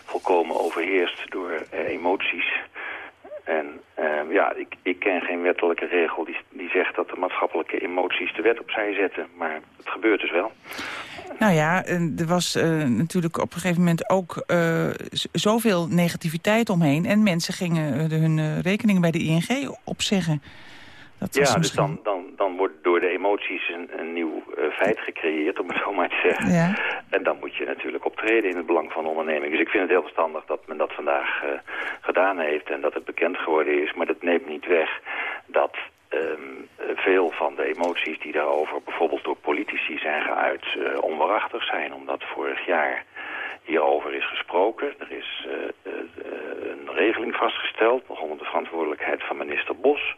volkomen overheerst door emoties. En ja, ik, ik ken geen wettelijke regel die, die zegt dat de maatschappelijke emoties de wet opzij zetten. Maar het gebeurt dus wel.
Nou ja, er was eh, natuurlijk op een gegeven moment ook eh, zoveel negativiteit omheen. En mensen gingen eh, de- hun eh, rekeningen bij de ING opzeggen. Dat
ja, dus dan, dan, dan wordt door de emoties een, een nieuw feit gecreëerd, om het zo maar te zeggen.
Ja.
En dan moet je natuurlijk optreden in het belang van de onderneming. Dus ik vind het heel verstandig dat men dat vandaag gedaan heeft en dat het bekend geworden is. Maar dat neemt niet weg dat ehm, eh, veel van de emoties die daarover bijvoorbeeld door politici zijn geuit eh, onwaarachtig zijn. Omdat vorig jaar hierover is gesproken. Er is eh, eh, een regeling vastgesteld, nog onder de verantwoordelijkheid van minister Bos.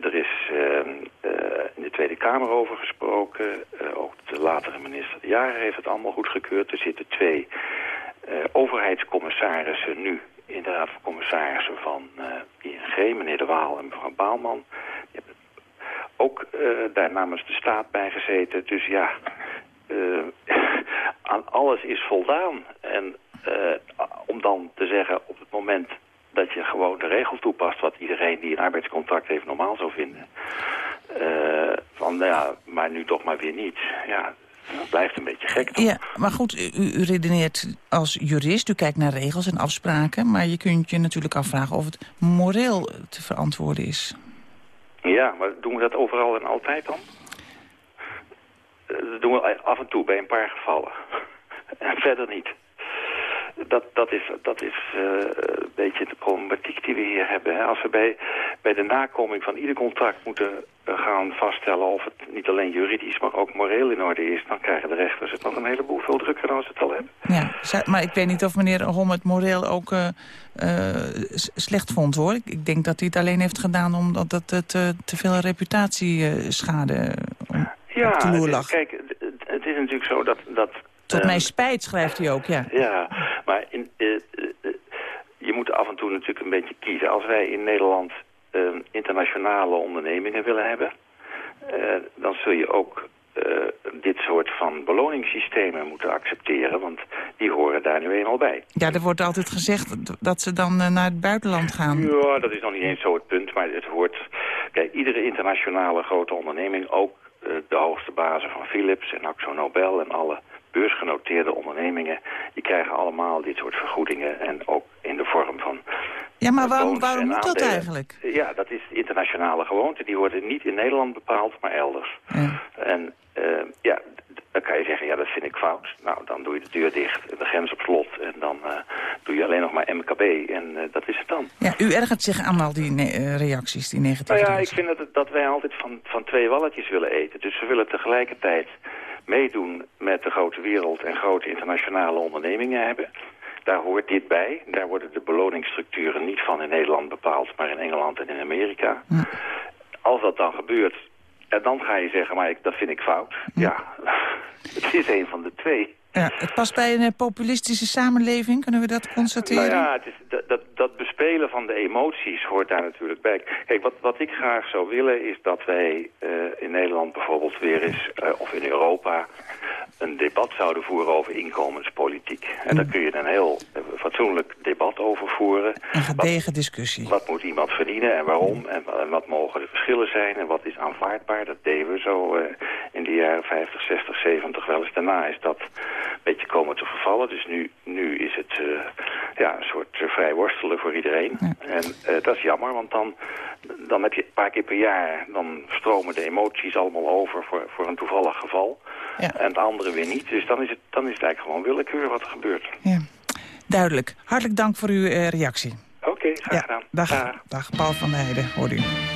Er is ehm, eh, in de Tweede Kamer over gesproken. Ook de latere minister De heeft het allemaal goedgekeurd. Er zitten twee overheidscommissarissen nu in de Raad van Commissarissen van eh, ING, meneer De Waal en mevrouw Baalman. Die hebben ook eh, daar namens de staat bij gezeten. Dus ja, eh, aan alles is voldaan. En om dan te zeggen op het moment dat je gewoon de regel toepast... wat iedereen die een arbeidscontract heeft normaal zou vinden... van nou ja, maar nu toch maar weer niet. Ja, dat blijft een beetje gek.
Ja, maar goed, u, u redeneert als jurist, u kijkt naar regels en afspraken... maar je kunt je natuurlijk afvragen of het moreel te verantwoorden is.
Ja, maar doen we dat overal en altijd dan? Eh, Dat doen we af en toe bij een paar gevallen. en verder niet. Dat, dat is, dat is eh, een beetje de problematiek die we hier hebben. Hè. Als we bij, bij de nakoming van ieder contract moeten eh, gaan vaststellen... of het niet alleen juridisch, maar ook moreel in orde is... dan krijgen de rechters het nog een heleboel veel drukker dan ze het al hebben.
Ja, maar ik weet niet of meneer Hom het moreel ook eh, slecht vond, hoor. Ik, denk dat hij het alleen heeft gedaan omdat het te veel reputatieschade om
Ja,
op de loer
het-
lag.
kijk, het, is natuurlijk zo dat... dat
Tot
eh,
mijn spijt, schrijft hij ook, ja.
Ja, maar in, eh, eh, eh, je moet af en toe natuurlijk een beetje kiezen. Als wij in Nederland eh, internationale ondernemingen willen hebben... eh, dan zul je ook eh, dit soort van beloningssystemen moeten accepteren. Want die horen daar nu eenmaal bij.
Ja, er wordt altijd gezegd dat ze dan eh, naar het buitenland gaan.
Ja, dat is nog niet eens zo het punt, maar het hoort... Kijk, iedere internationale grote onderneming, ook de hoogste bazen van Philips en Axo Nobel en alle beursgenoteerde ondernemingen, die krijgen allemaal dit soort vergoedingen en ook in de vorm van
Ja, maar waarom, waarom moet dat eigenlijk?
Ja, dat is internationale gewoonte. Die worden niet in Nederland bepaald, maar elders. En eh, ja, dan kan je zeggen, ja, dat vind ik fout. Nou, dan doe je de deur dicht en de grens op slot. En dan eh, doe je alleen nog maar MKB en eh, dat is het dan.
Ja, u ergert zich aan al die reacties, die negatieve
Nou ja, ik vind dat, dat wij altijd van, van twee walletjes willen eten. Dus we willen tegelijkertijd meedoen met de grote wereld en grote internationale ondernemingen hebben. Daar hoort dit bij. Daar worden de beloningsstructuren niet van in Nederland bepaald, maar in Engeland en in Amerika. Als dat dan gebeurt, en dan ga je zeggen, maar ik, dat vind ik fout. Ja, het is een van de twee.
Ja, het past bij een eh, populistische samenleving, kunnen we dat constateren?
Nou ja, het is, dat, dat, dat bespelen van de emoties hoort daar natuurlijk bij. Kijk, wat, wat ik graag zou willen is dat wij eh, in Nederland bijvoorbeeld weer eens, eh, of in Europa, een debat zouden voeren over inkomenspolitiek. En daar kun je een heel fatsoenlijk debat over voeren.
Een gedegen discussie.
Wat moet iemand verdienen en waarom? En, wa- en wat mogen de verschillen zijn? En wat is aanvaardbaar? Dat deden we zo in de jaren 50, 60, 70 wel eens. Daarna is dat beetje komen te vervallen. Dus nu, nu is het eh, ja, een soort eh, vrij worstelen voor iedereen. En eh, dat is jammer, want dan, dan heb je een paar keer per jaar... dan stromen de emoties allemaal over voor, voor een toevallig geval. En het andere weer niet. Dus dan is, het, dan is het eigenlijk gewoon willekeur wat er gebeurt.
Duidelijk. Hartelijk dank voor uw reactie.
Oké, graag gedaan.
Dag, dag, Paul van der Heijden, hoorde u.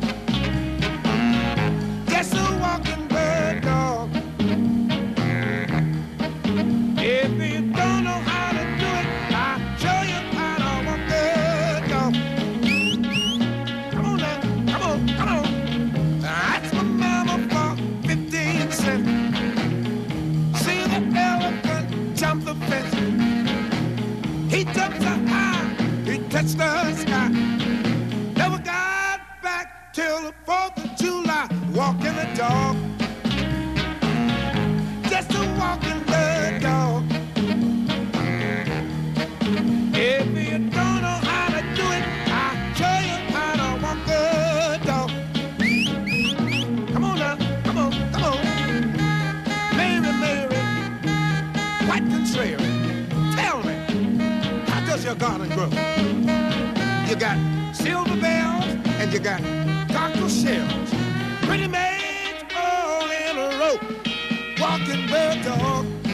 garden grow? You got silver bells and you got cockle shells. Pretty maids all in a row, walking bird dog.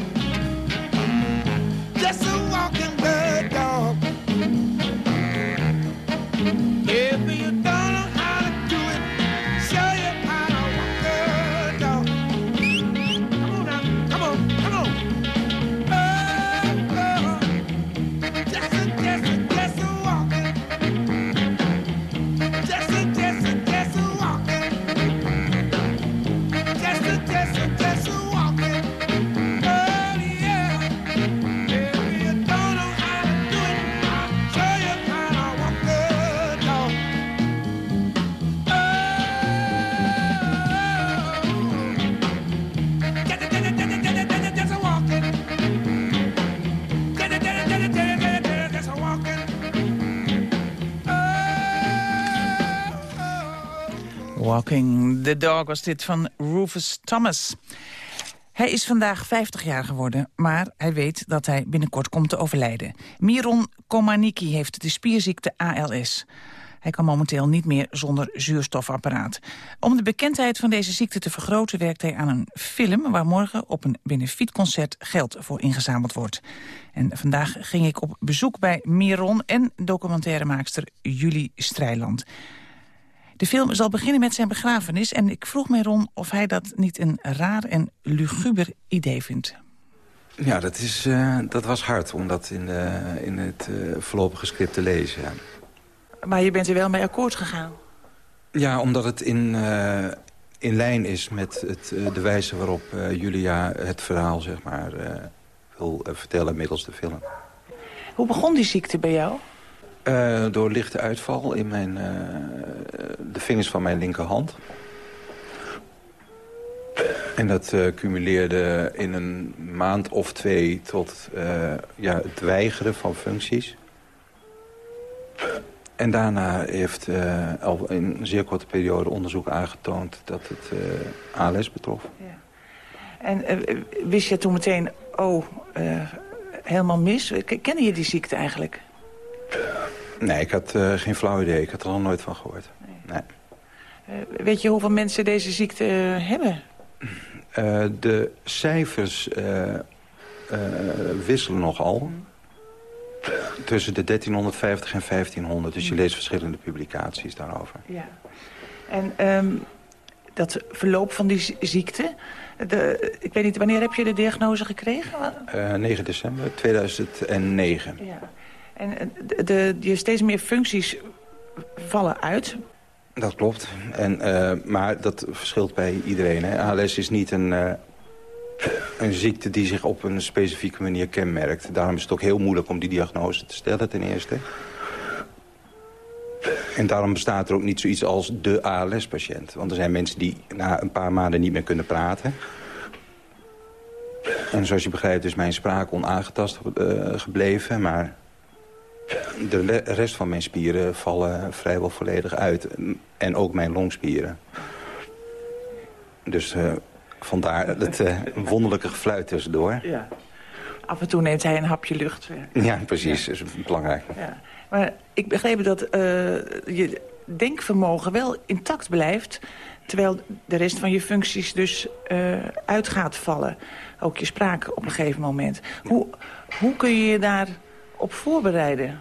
Walking
the Dog was dit van Rufus Thomas. Hij is vandaag 50 jaar geworden, maar hij weet dat hij binnenkort komt te overlijden. Miron Komaniki heeft de spierziekte ALS. Hij kan momenteel niet meer zonder zuurstofapparaat. Om de bekendheid van deze ziekte te vergroten werkt hij aan een film... waar morgen op een benefietconcert geld voor ingezameld wordt. En vandaag ging ik op bezoek bij Miron en documentairemaakster Julie Strijland. De film zal beginnen met zijn begrafenis... en ik vroeg Miron of hij dat niet een raar en luguber idee vindt.
Ja, dat, is, eh, dat was hard om dat in, de, in het uh, voorlopige script te lezen. Ja.
Maar je bent er wel mee akkoord gegaan?
Ja, omdat het in, uh, in lijn is met het, de wijze waarop Julia het verhaal zeg maar, wil vertellen middels de film.
Hoe begon die ziekte bij jou?
Uh, door lichte uitval in mijn, de vingers van mijn linkerhand. En dat uh, cumuleerde in een maand of twee tot ja, het weigeren van functies. En daarna heeft al in een zeer korte periode onderzoek aangetoond dat het ALS betrof.
Ja. En wist je toen meteen, oh, helemaal mis? Kende je die ziekte eigenlijk?
Nee, ik had geen flauw idee. Ik had er al nooit van gehoord. Nee.
Uh, weet je hoeveel mensen deze ziekte uh, hebben?
de cijfers wisselen nogal. Tussen de 1350 en 1500. Dus je leest verschillende publicaties daarover.
Ja. En um, dat verloop van die ziekte... De, ik weet niet, wanneer heb je de diagnose gekregen?
9 december 2009.
Ja. En de, de, je steeds meer functies vallen uit.
Dat klopt. En, uh, maar dat verschilt bij iedereen. Hè. ALS is niet een, uh, een ziekte die zich op een specifieke manier kenmerkt. Daarom is het ook heel moeilijk om die diagnose te stellen ten eerste. En daarom bestaat er ook niet zoiets als de ALS-patiënt. Want er zijn mensen die na een paar maanden niet meer kunnen praten. En zoals je begrijpt is mijn spraak onaangetast uh, gebleven. Maar de rest van mijn spieren vallen vrijwel volledig uit. En ook mijn longspieren. Dus uh, vandaar het uh, wonderlijke gefluit tussendoor.
Ja. Af en toe neemt hij een hapje lucht.
Ja, precies. Dat is belangrijk.
Ja. Maar ik begreep dat uh, je denkvermogen wel intact blijft... terwijl de rest van je functies dus uit gaat vallen. Ook je spraak op een gegeven moment. Hoe, hoe kun je je daar op voorbereiden?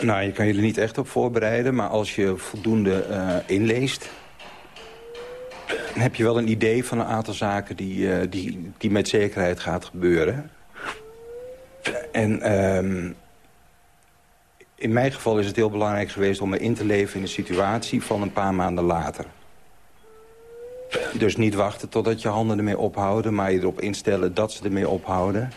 Nou, je kan je er niet echt op voorbereiden, maar als je voldoende uh, inleest... dan heb je wel een idee van een aantal zaken die, uh, die, die met zekerheid gaat gebeuren. En um, in mijn geval is het heel belangrijk geweest om me in te leven in een situatie van een paar maanden later. Dus niet wachten totdat je handen ermee ophouden, maar je erop instellen dat ze ermee ophouden...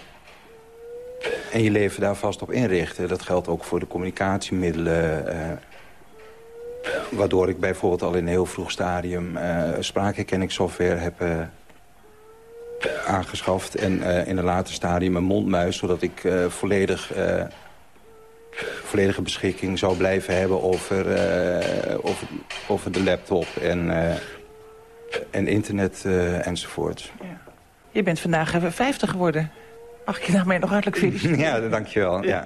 En je leven daar vast op inrichten. Dat geldt ook voor de communicatiemiddelen. Uh, waardoor ik bijvoorbeeld al in een heel vroeg stadium uh, spraakherkenningssoftware heb uh, aangeschaft. En in een later stadium een mondmuis, zodat ik volledig, volledige beschikking zou blijven hebben over, over, over de laptop en, en internet enzovoort.
Ja. Je bent vandaag 50 geworden. Mag ik je daarmee nog hartelijk feliciteren?
Ja, dankjewel. Ja.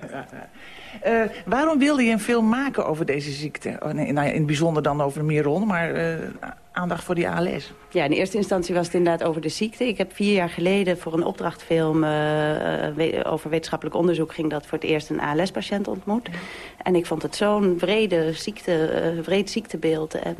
Uh, waarom wilde je een film maken over deze ziekte? Oh, nee, nou, in het bijzonder dan over de Miron, maar uh, aandacht voor die ALS.
Ja, in eerste instantie was het inderdaad over de ziekte. Ik heb vier jaar geleden voor een opdrachtfilm uh, over wetenschappelijk onderzoek... ging dat voor het eerst een ALS-patiënt ontmoet. En ik vond het zo'n vrede ziekte, vreed ziektebeeld... en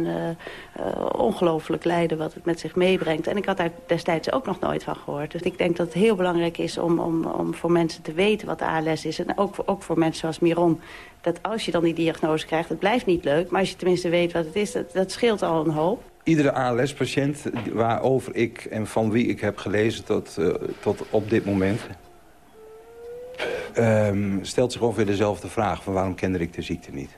ongelooflijk lijden wat het met zich meebrengt. En ik had daar destijds ook nog nooit van gehoord. Dus ik denk dat het heel belangrijk is om, om, om voor mensen te weten wat ALS is. En ook, ook voor mensen zoals Miron dat als je dan die diagnose krijgt, het blijft niet leuk... maar als je tenminste weet wat het is, dat, dat scheelt al een hoop
iedere ALS-patiënt waarover ik en van wie ik heb gelezen tot, uh, tot op dit moment... Um, stelt zich ongeveer dezelfde vraag van waarom kende ik de ziekte niet.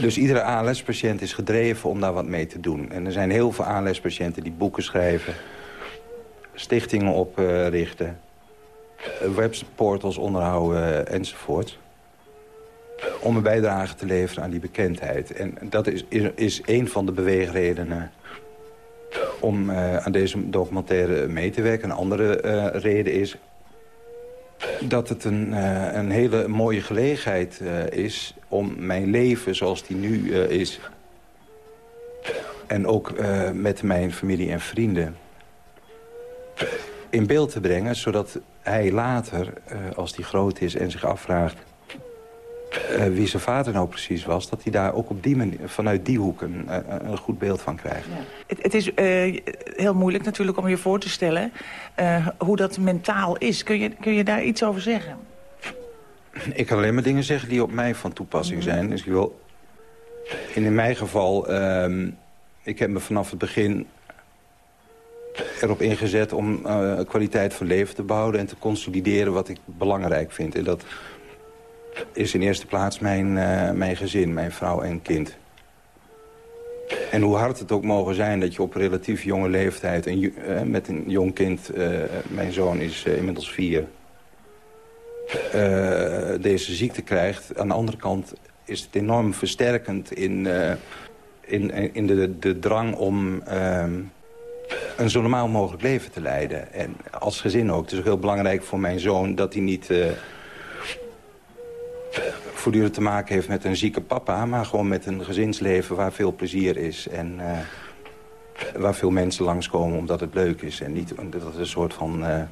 Dus iedere ALS-patiënt is gedreven om daar wat mee te doen. En er zijn heel veel ALS-patiënten die boeken schrijven... stichtingen oprichten... Uh, webportals onderhouden enzovoort om een bijdrage te leveren aan die bekendheid. En dat is, is, is een van de beweegredenen om uh, aan deze documentaire mee te werken. Een andere uh, reden is dat het een, een hele mooie gelegenheid is om mijn leven zoals die nu is... en ook met mijn familie en vrienden in beeld te brengen... zodat hij later, als hij groot is en zich afvraagt uh, wie zijn vader nou precies was... dat hij daar ook op die manier, vanuit die hoek een, eh, een goed beeld van krijgt. Ja.
Het, het, is uh, heel moeilijk natuurlijk om je voor te stellen hoe dat mentaal is. Kun je, kun je daar iets over zeggen?
Ik kan alleen maar dingen zeggen die op mij van toepassing mm zijn. Dus ik wil... in mijn geval, ehm, ik heb me vanaf het begin erop ingezet om kwaliteit van leven te bouwen... en te consolideren wat ik belangrijk vind. En dat is in eerste plaats mijn, uh, mijn gezin, mijn vrouw en kind. En hoe hard het ook mogen zijn dat je op relatief jonge leeftijd... Een, uh, met een jong kind, mijn zoon is inmiddels vier... deze ziekte krijgt. Aan de andere kant is het enorm versterkend in, in, in de, de drang om ehm, een zo normaal mogelijk leven te leiden. En als gezin ook. Het is ook heel belangrijk voor mijn zoon dat hij niet voortdurend te maken heeft met een zieke papa... maar gewoon met een gezinsleven waar veel plezier is... en uh, waar veel mensen langskomen omdat het leuk is... en niet dat het een soort van uh,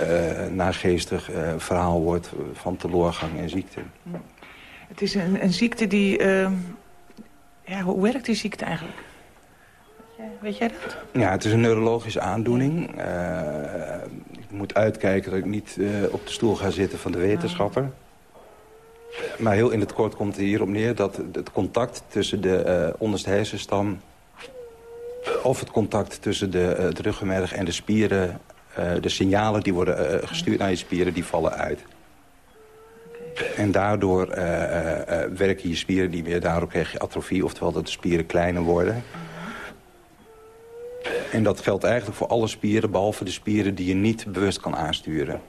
uh, nageestig verhaal wordt van teloorgang en ziekte.
Het is een, een ziekte die... Ehm, ja, hoe werkt die ziekte eigenlijk? Weet jij dat?
Ja, het is een neurologische aandoening. ik moet uitkijken dat ik niet op de stoel ga zitten van de wetenschapper. Maar heel in het kort komt het hierop neer dat het contact tussen de onderste hersenstam... of het contact tussen de, het ruggenmerg en de spieren... De signalen die worden gestuurd naar je spieren, die vallen uit. En daardoor werken je spieren niet meer. Daardoor krijg je atrofie, oftewel dat de spieren kleiner worden. En dat geldt eigenlijk voor alle spieren... behalve de spieren die je niet bewust kan aansturen.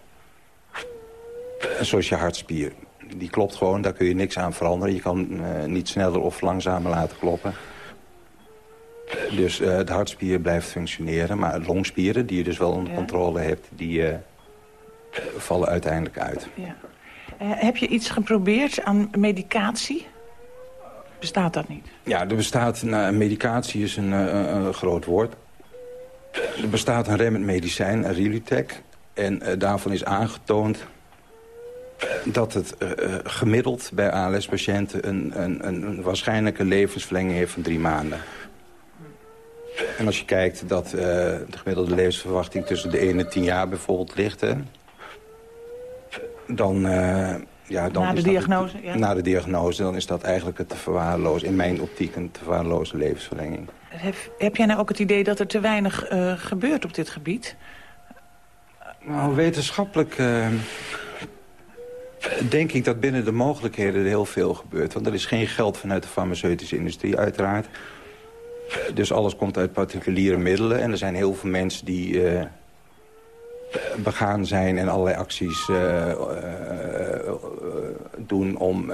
Zoals je hartspier die klopt gewoon, daar kun je niks aan veranderen. Je kan uh, niet sneller of langzamer laten kloppen. Dus uh, de hartspier blijft functioneren. Maar longspieren, die je dus wel onder controle hebt... die uh, vallen uiteindelijk uit. Ja.
heb je iets geprobeerd aan medicatie? Bestaat dat niet?
Ja, er bestaat... Nou, medicatie is een, een, groot woord. Er bestaat een remmend medicijn, een Rilutec. En daarvan is aangetoond dat het uh, gemiddeld bij ALS-patiënten een, een, een, waarschijnlijke levensverlenging heeft van drie maanden. En als je kijkt dat uh, de gemiddelde levensverwachting tussen de 1 en 10 jaar bijvoorbeeld ligt... Hè, dan, ja, dan
na de diagnose? ja.
Na de diagnose, dan is dat eigenlijk het te verwaarlozen, in mijn optiek een te verwaarloze levensverlenging.
Heb, jij nou ook het idee dat er te weinig gebeurt op dit gebied?
Nou, wetenschappelijk denk ik dat binnen de mogelijkheden er heel veel gebeurt. Want er is geen geld vanuit de farmaceutische industrie uiteraard. Dus alles komt uit particuliere middelen. En er zijn heel veel mensen die uh, begaan zijn en allerlei acties doen om,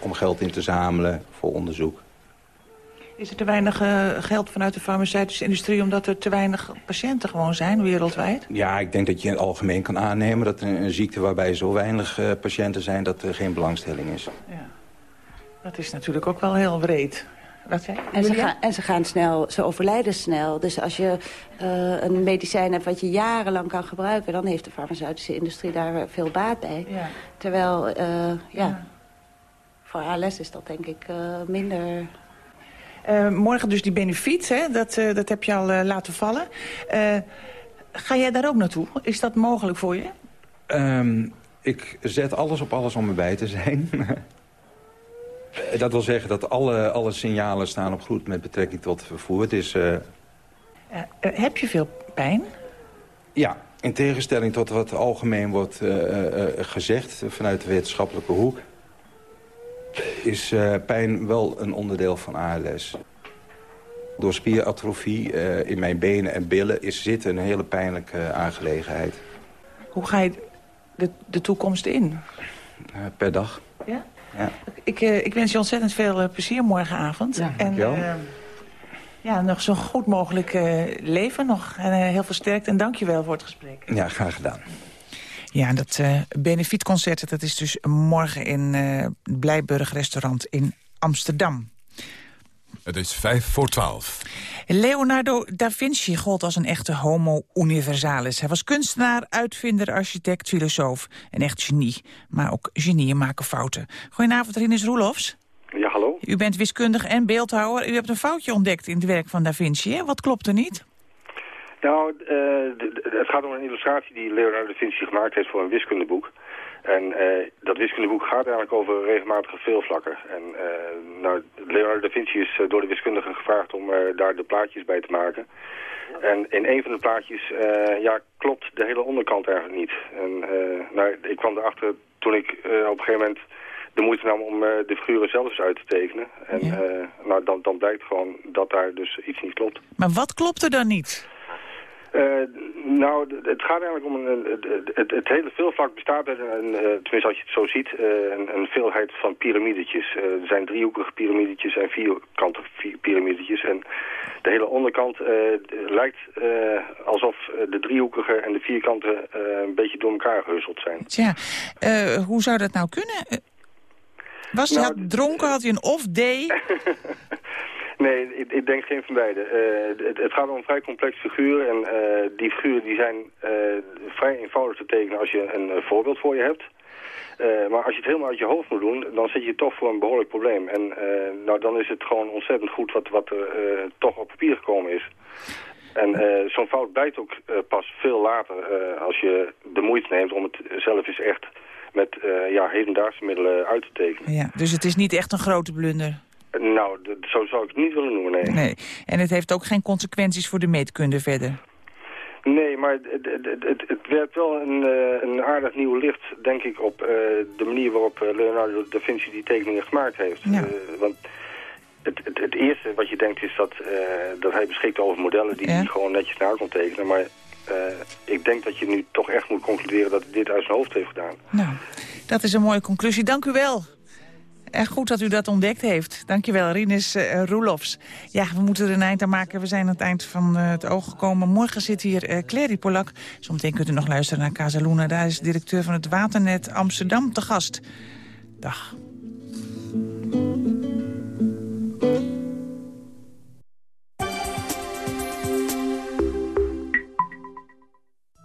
om geld in te zamelen voor onderzoek.
Is er te weinig uh, geld vanuit de farmaceutische industrie... omdat er te weinig patiënten gewoon zijn wereldwijd?
Ja, ik denk dat je in het algemeen kan aannemen... dat een, een ziekte waarbij zo weinig uh, patiënten zijn... dat er geen belangstelling is.
Ja. Dat is natuurlijk ook wel heel breed. Wat zei
en, ze gaan, en ze gaan snel, ze overlijden snel. Dus als je uh, een medicijn hebt wat je jarenlang kan gebruiken... dan heeft de farmaceutische industrie daar veel baat bij.
Ja.
Terwijl, uh, ja, ja, voor ALS is dat denk ik uh, minder...
morgen dus die benefiet, hè? Dat, dat heb je al laten vallen. ga jij daar ook naartoe? Is dat mogelijk voor je?
Um, ik zet alles op alles om erbij te zijn. Dat wil zeggen dat alle, alle signalen staan op groet met betrekking tot vervoer. Het is, uh...
Uh, heb je veel pijn?
Ja, in tegenstelling tot wat algemeen wordt gezegd vanuit de wetenschappelijke hoek... is pijn wel een onderdeel van ALS. Door spieratrofie in mijn benen en billen is zitten een hele pijnlijke aangelegenheid.
Hoe ga je de, de toekomst in?
per dag.
Ja?
Ja.
Ik, uh, ik wens je ontzettend veel uh, plezier morgenavond.
Ja,
en uh, ja, nog zo goed mogelijk leven nog. En heel veel sterkte en dank je wel voor het gesprek.
Ja, graag gedaan.
Ja, dat benefietconcert dat is dus morgen in het Blijburg restaurant in Amsterdam.
Het is vijf voor twaalf.
Leonardo da Vinci gold als een echte homo universalis. Hij was kunstenaar, uitvinder, architect, filosoof. Een echt genie. Maar ook genieën maken fouten. Goedenavond, Rinus Roelofs.
Ja, hallo.
U bent wiskundig en beeldhouwer. U hebt een foutje ontdekt in het werk van da Vinci. Hè? Wat klopt er niet?
Nou, uh, het gaat om een illustratie die Leonardo da Vinci gemaakt heeft voor een wiskundeboek. En uh, dat wiskundeboek gaat eigenlijk over regelmatige veelvlakken. En uh, nou, Leonardo da Vinci is door de wiskundige gevraagd om daar de plaatjes bij te maken. En in een van de plaatjes ja, klopt de hele onderkant eigenlijk niet. En nou, ik kwam erachter toen ik op een gegeven moment de moeite nam om de figuren zelf eens uit te tekenen. En ja. nou, dan, dan blijkt gewoon dat daar dus iets niet klopt.
Maar wat klopt er dan niet?
Uh, nou, het gaat eigenlijk om een, het, het, hele veelvlak bestaat uit, een, uh, tenminste als je het zo ziet, uh, een, een, veelheid van piramidetjes. er zijn driehoekige piramidetjes en vierkante piramidetjes. En de hele onderkant lijkt alsof de driehoekige en de vierkante een beetje door elkaar gehusteld zijn.
Tja, hoe zou dat nou kunnen? Was hij nou, dronken, had hij een off-day?
Nee, ik, ik, denk geen van beide. Uh, het, het, gaat om een vrij complex figuur. En uh, die figuren die zijn uh, vrij eenvoudig te tekenen als je een voorbeeld voor je hebt. maar als je het helemaal uit je hoofd moet doen, dan zit je toch voor een behoorlijk probleem. En nou, dan is het gewoon ontzettend goed wat, wat er toch op papier gekomen is. En zo'n fout blijkt ook pas veel later als je de moeite neemt om het zelf eens echt met ja, hedendaagse middelen uit te tekenen.
Ja, dus het is niet echt een grote blunder?
Nou, zo zou ik het niet willen noemen, nee.
nee. En het heeft ook geen consequenties voor de meetkunde verder?
Nee, maar het, het, het, werpt wel een, een, aardig nieuw licht, denk ik, op uh, de manier waarop Leonardo da Vinci die tekeningen gemaakt heeft.
Ja.
Uh, want het, het, het, eerste wat je denkt is dat, uh, dat hij beschikt over modellen die
Ja.
hij gewoon netjes naar kon tekenen. Maar ik denk dat je nu toch echt moet concluderen dat hij dit uit zijn hoofd heeft gedaan.
Nou, dat is een mooie conclusie. Dank u wel. Erg goed dat u dat ontdekt heeft. Dankjewel, Rinus uh, Roelofs. Ja, we moeten er een eind aan maken. We zijn aan het eind van het oog gekomen. Morgen zit hier uh, Clary Polak. Zometeen kunt u nog luisteren naar Casaluna. Daar is directeur van het Waternet Amsterdam te gast. Dag.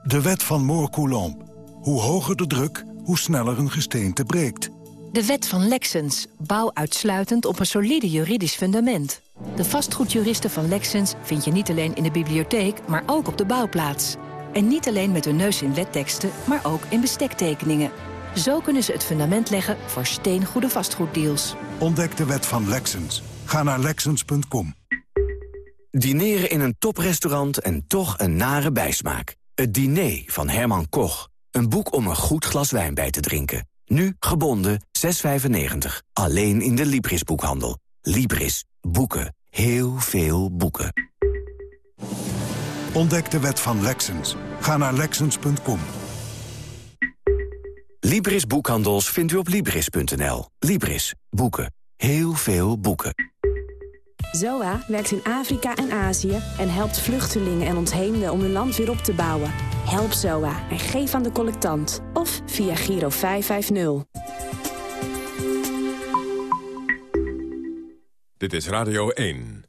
De wet van Moore-Coulomb. Hoe hoger de druk, hoe sneller een gesteente breekt.
De wet van Lexens. Bouw uitsluitend op een solide juridisch fundament. De vastgoedjuristen van Lexens vind je niet alleen in de bibliotheek, maar ook op de bouwplaats. En niet alleen met hun neus in wetteksten, maar ook in bestektekeningen. Zo kunnen ze het fundament leggen voor steengoede vastgoeddeals.
Ontdek de wet van Lexens. Ga naar Lexens.com.
Dineren in een toprestaurant en toch een nare bijsmaak. Het diner van Herman Koch. Een boek om een goed glas wijn bij te drinken. Nu gebonden 6,95. Alleen in de Libris-boekhandel. Libris. Boeken. Heel veel boeken.
Ontdek de wet van Lexens. Ga naar Lexens.com.
Libris Boekhandels vindt u op Libris.nl. Libris. Boeken. Heel veel boeken.
ZOA werkt in Afrika en Azië en helpt vluchtelingen en ontheemden om hun land weer op te bouwen. Help ZOA en geef aan de collectant. Of via Giro 550.
Dit is Radio 1.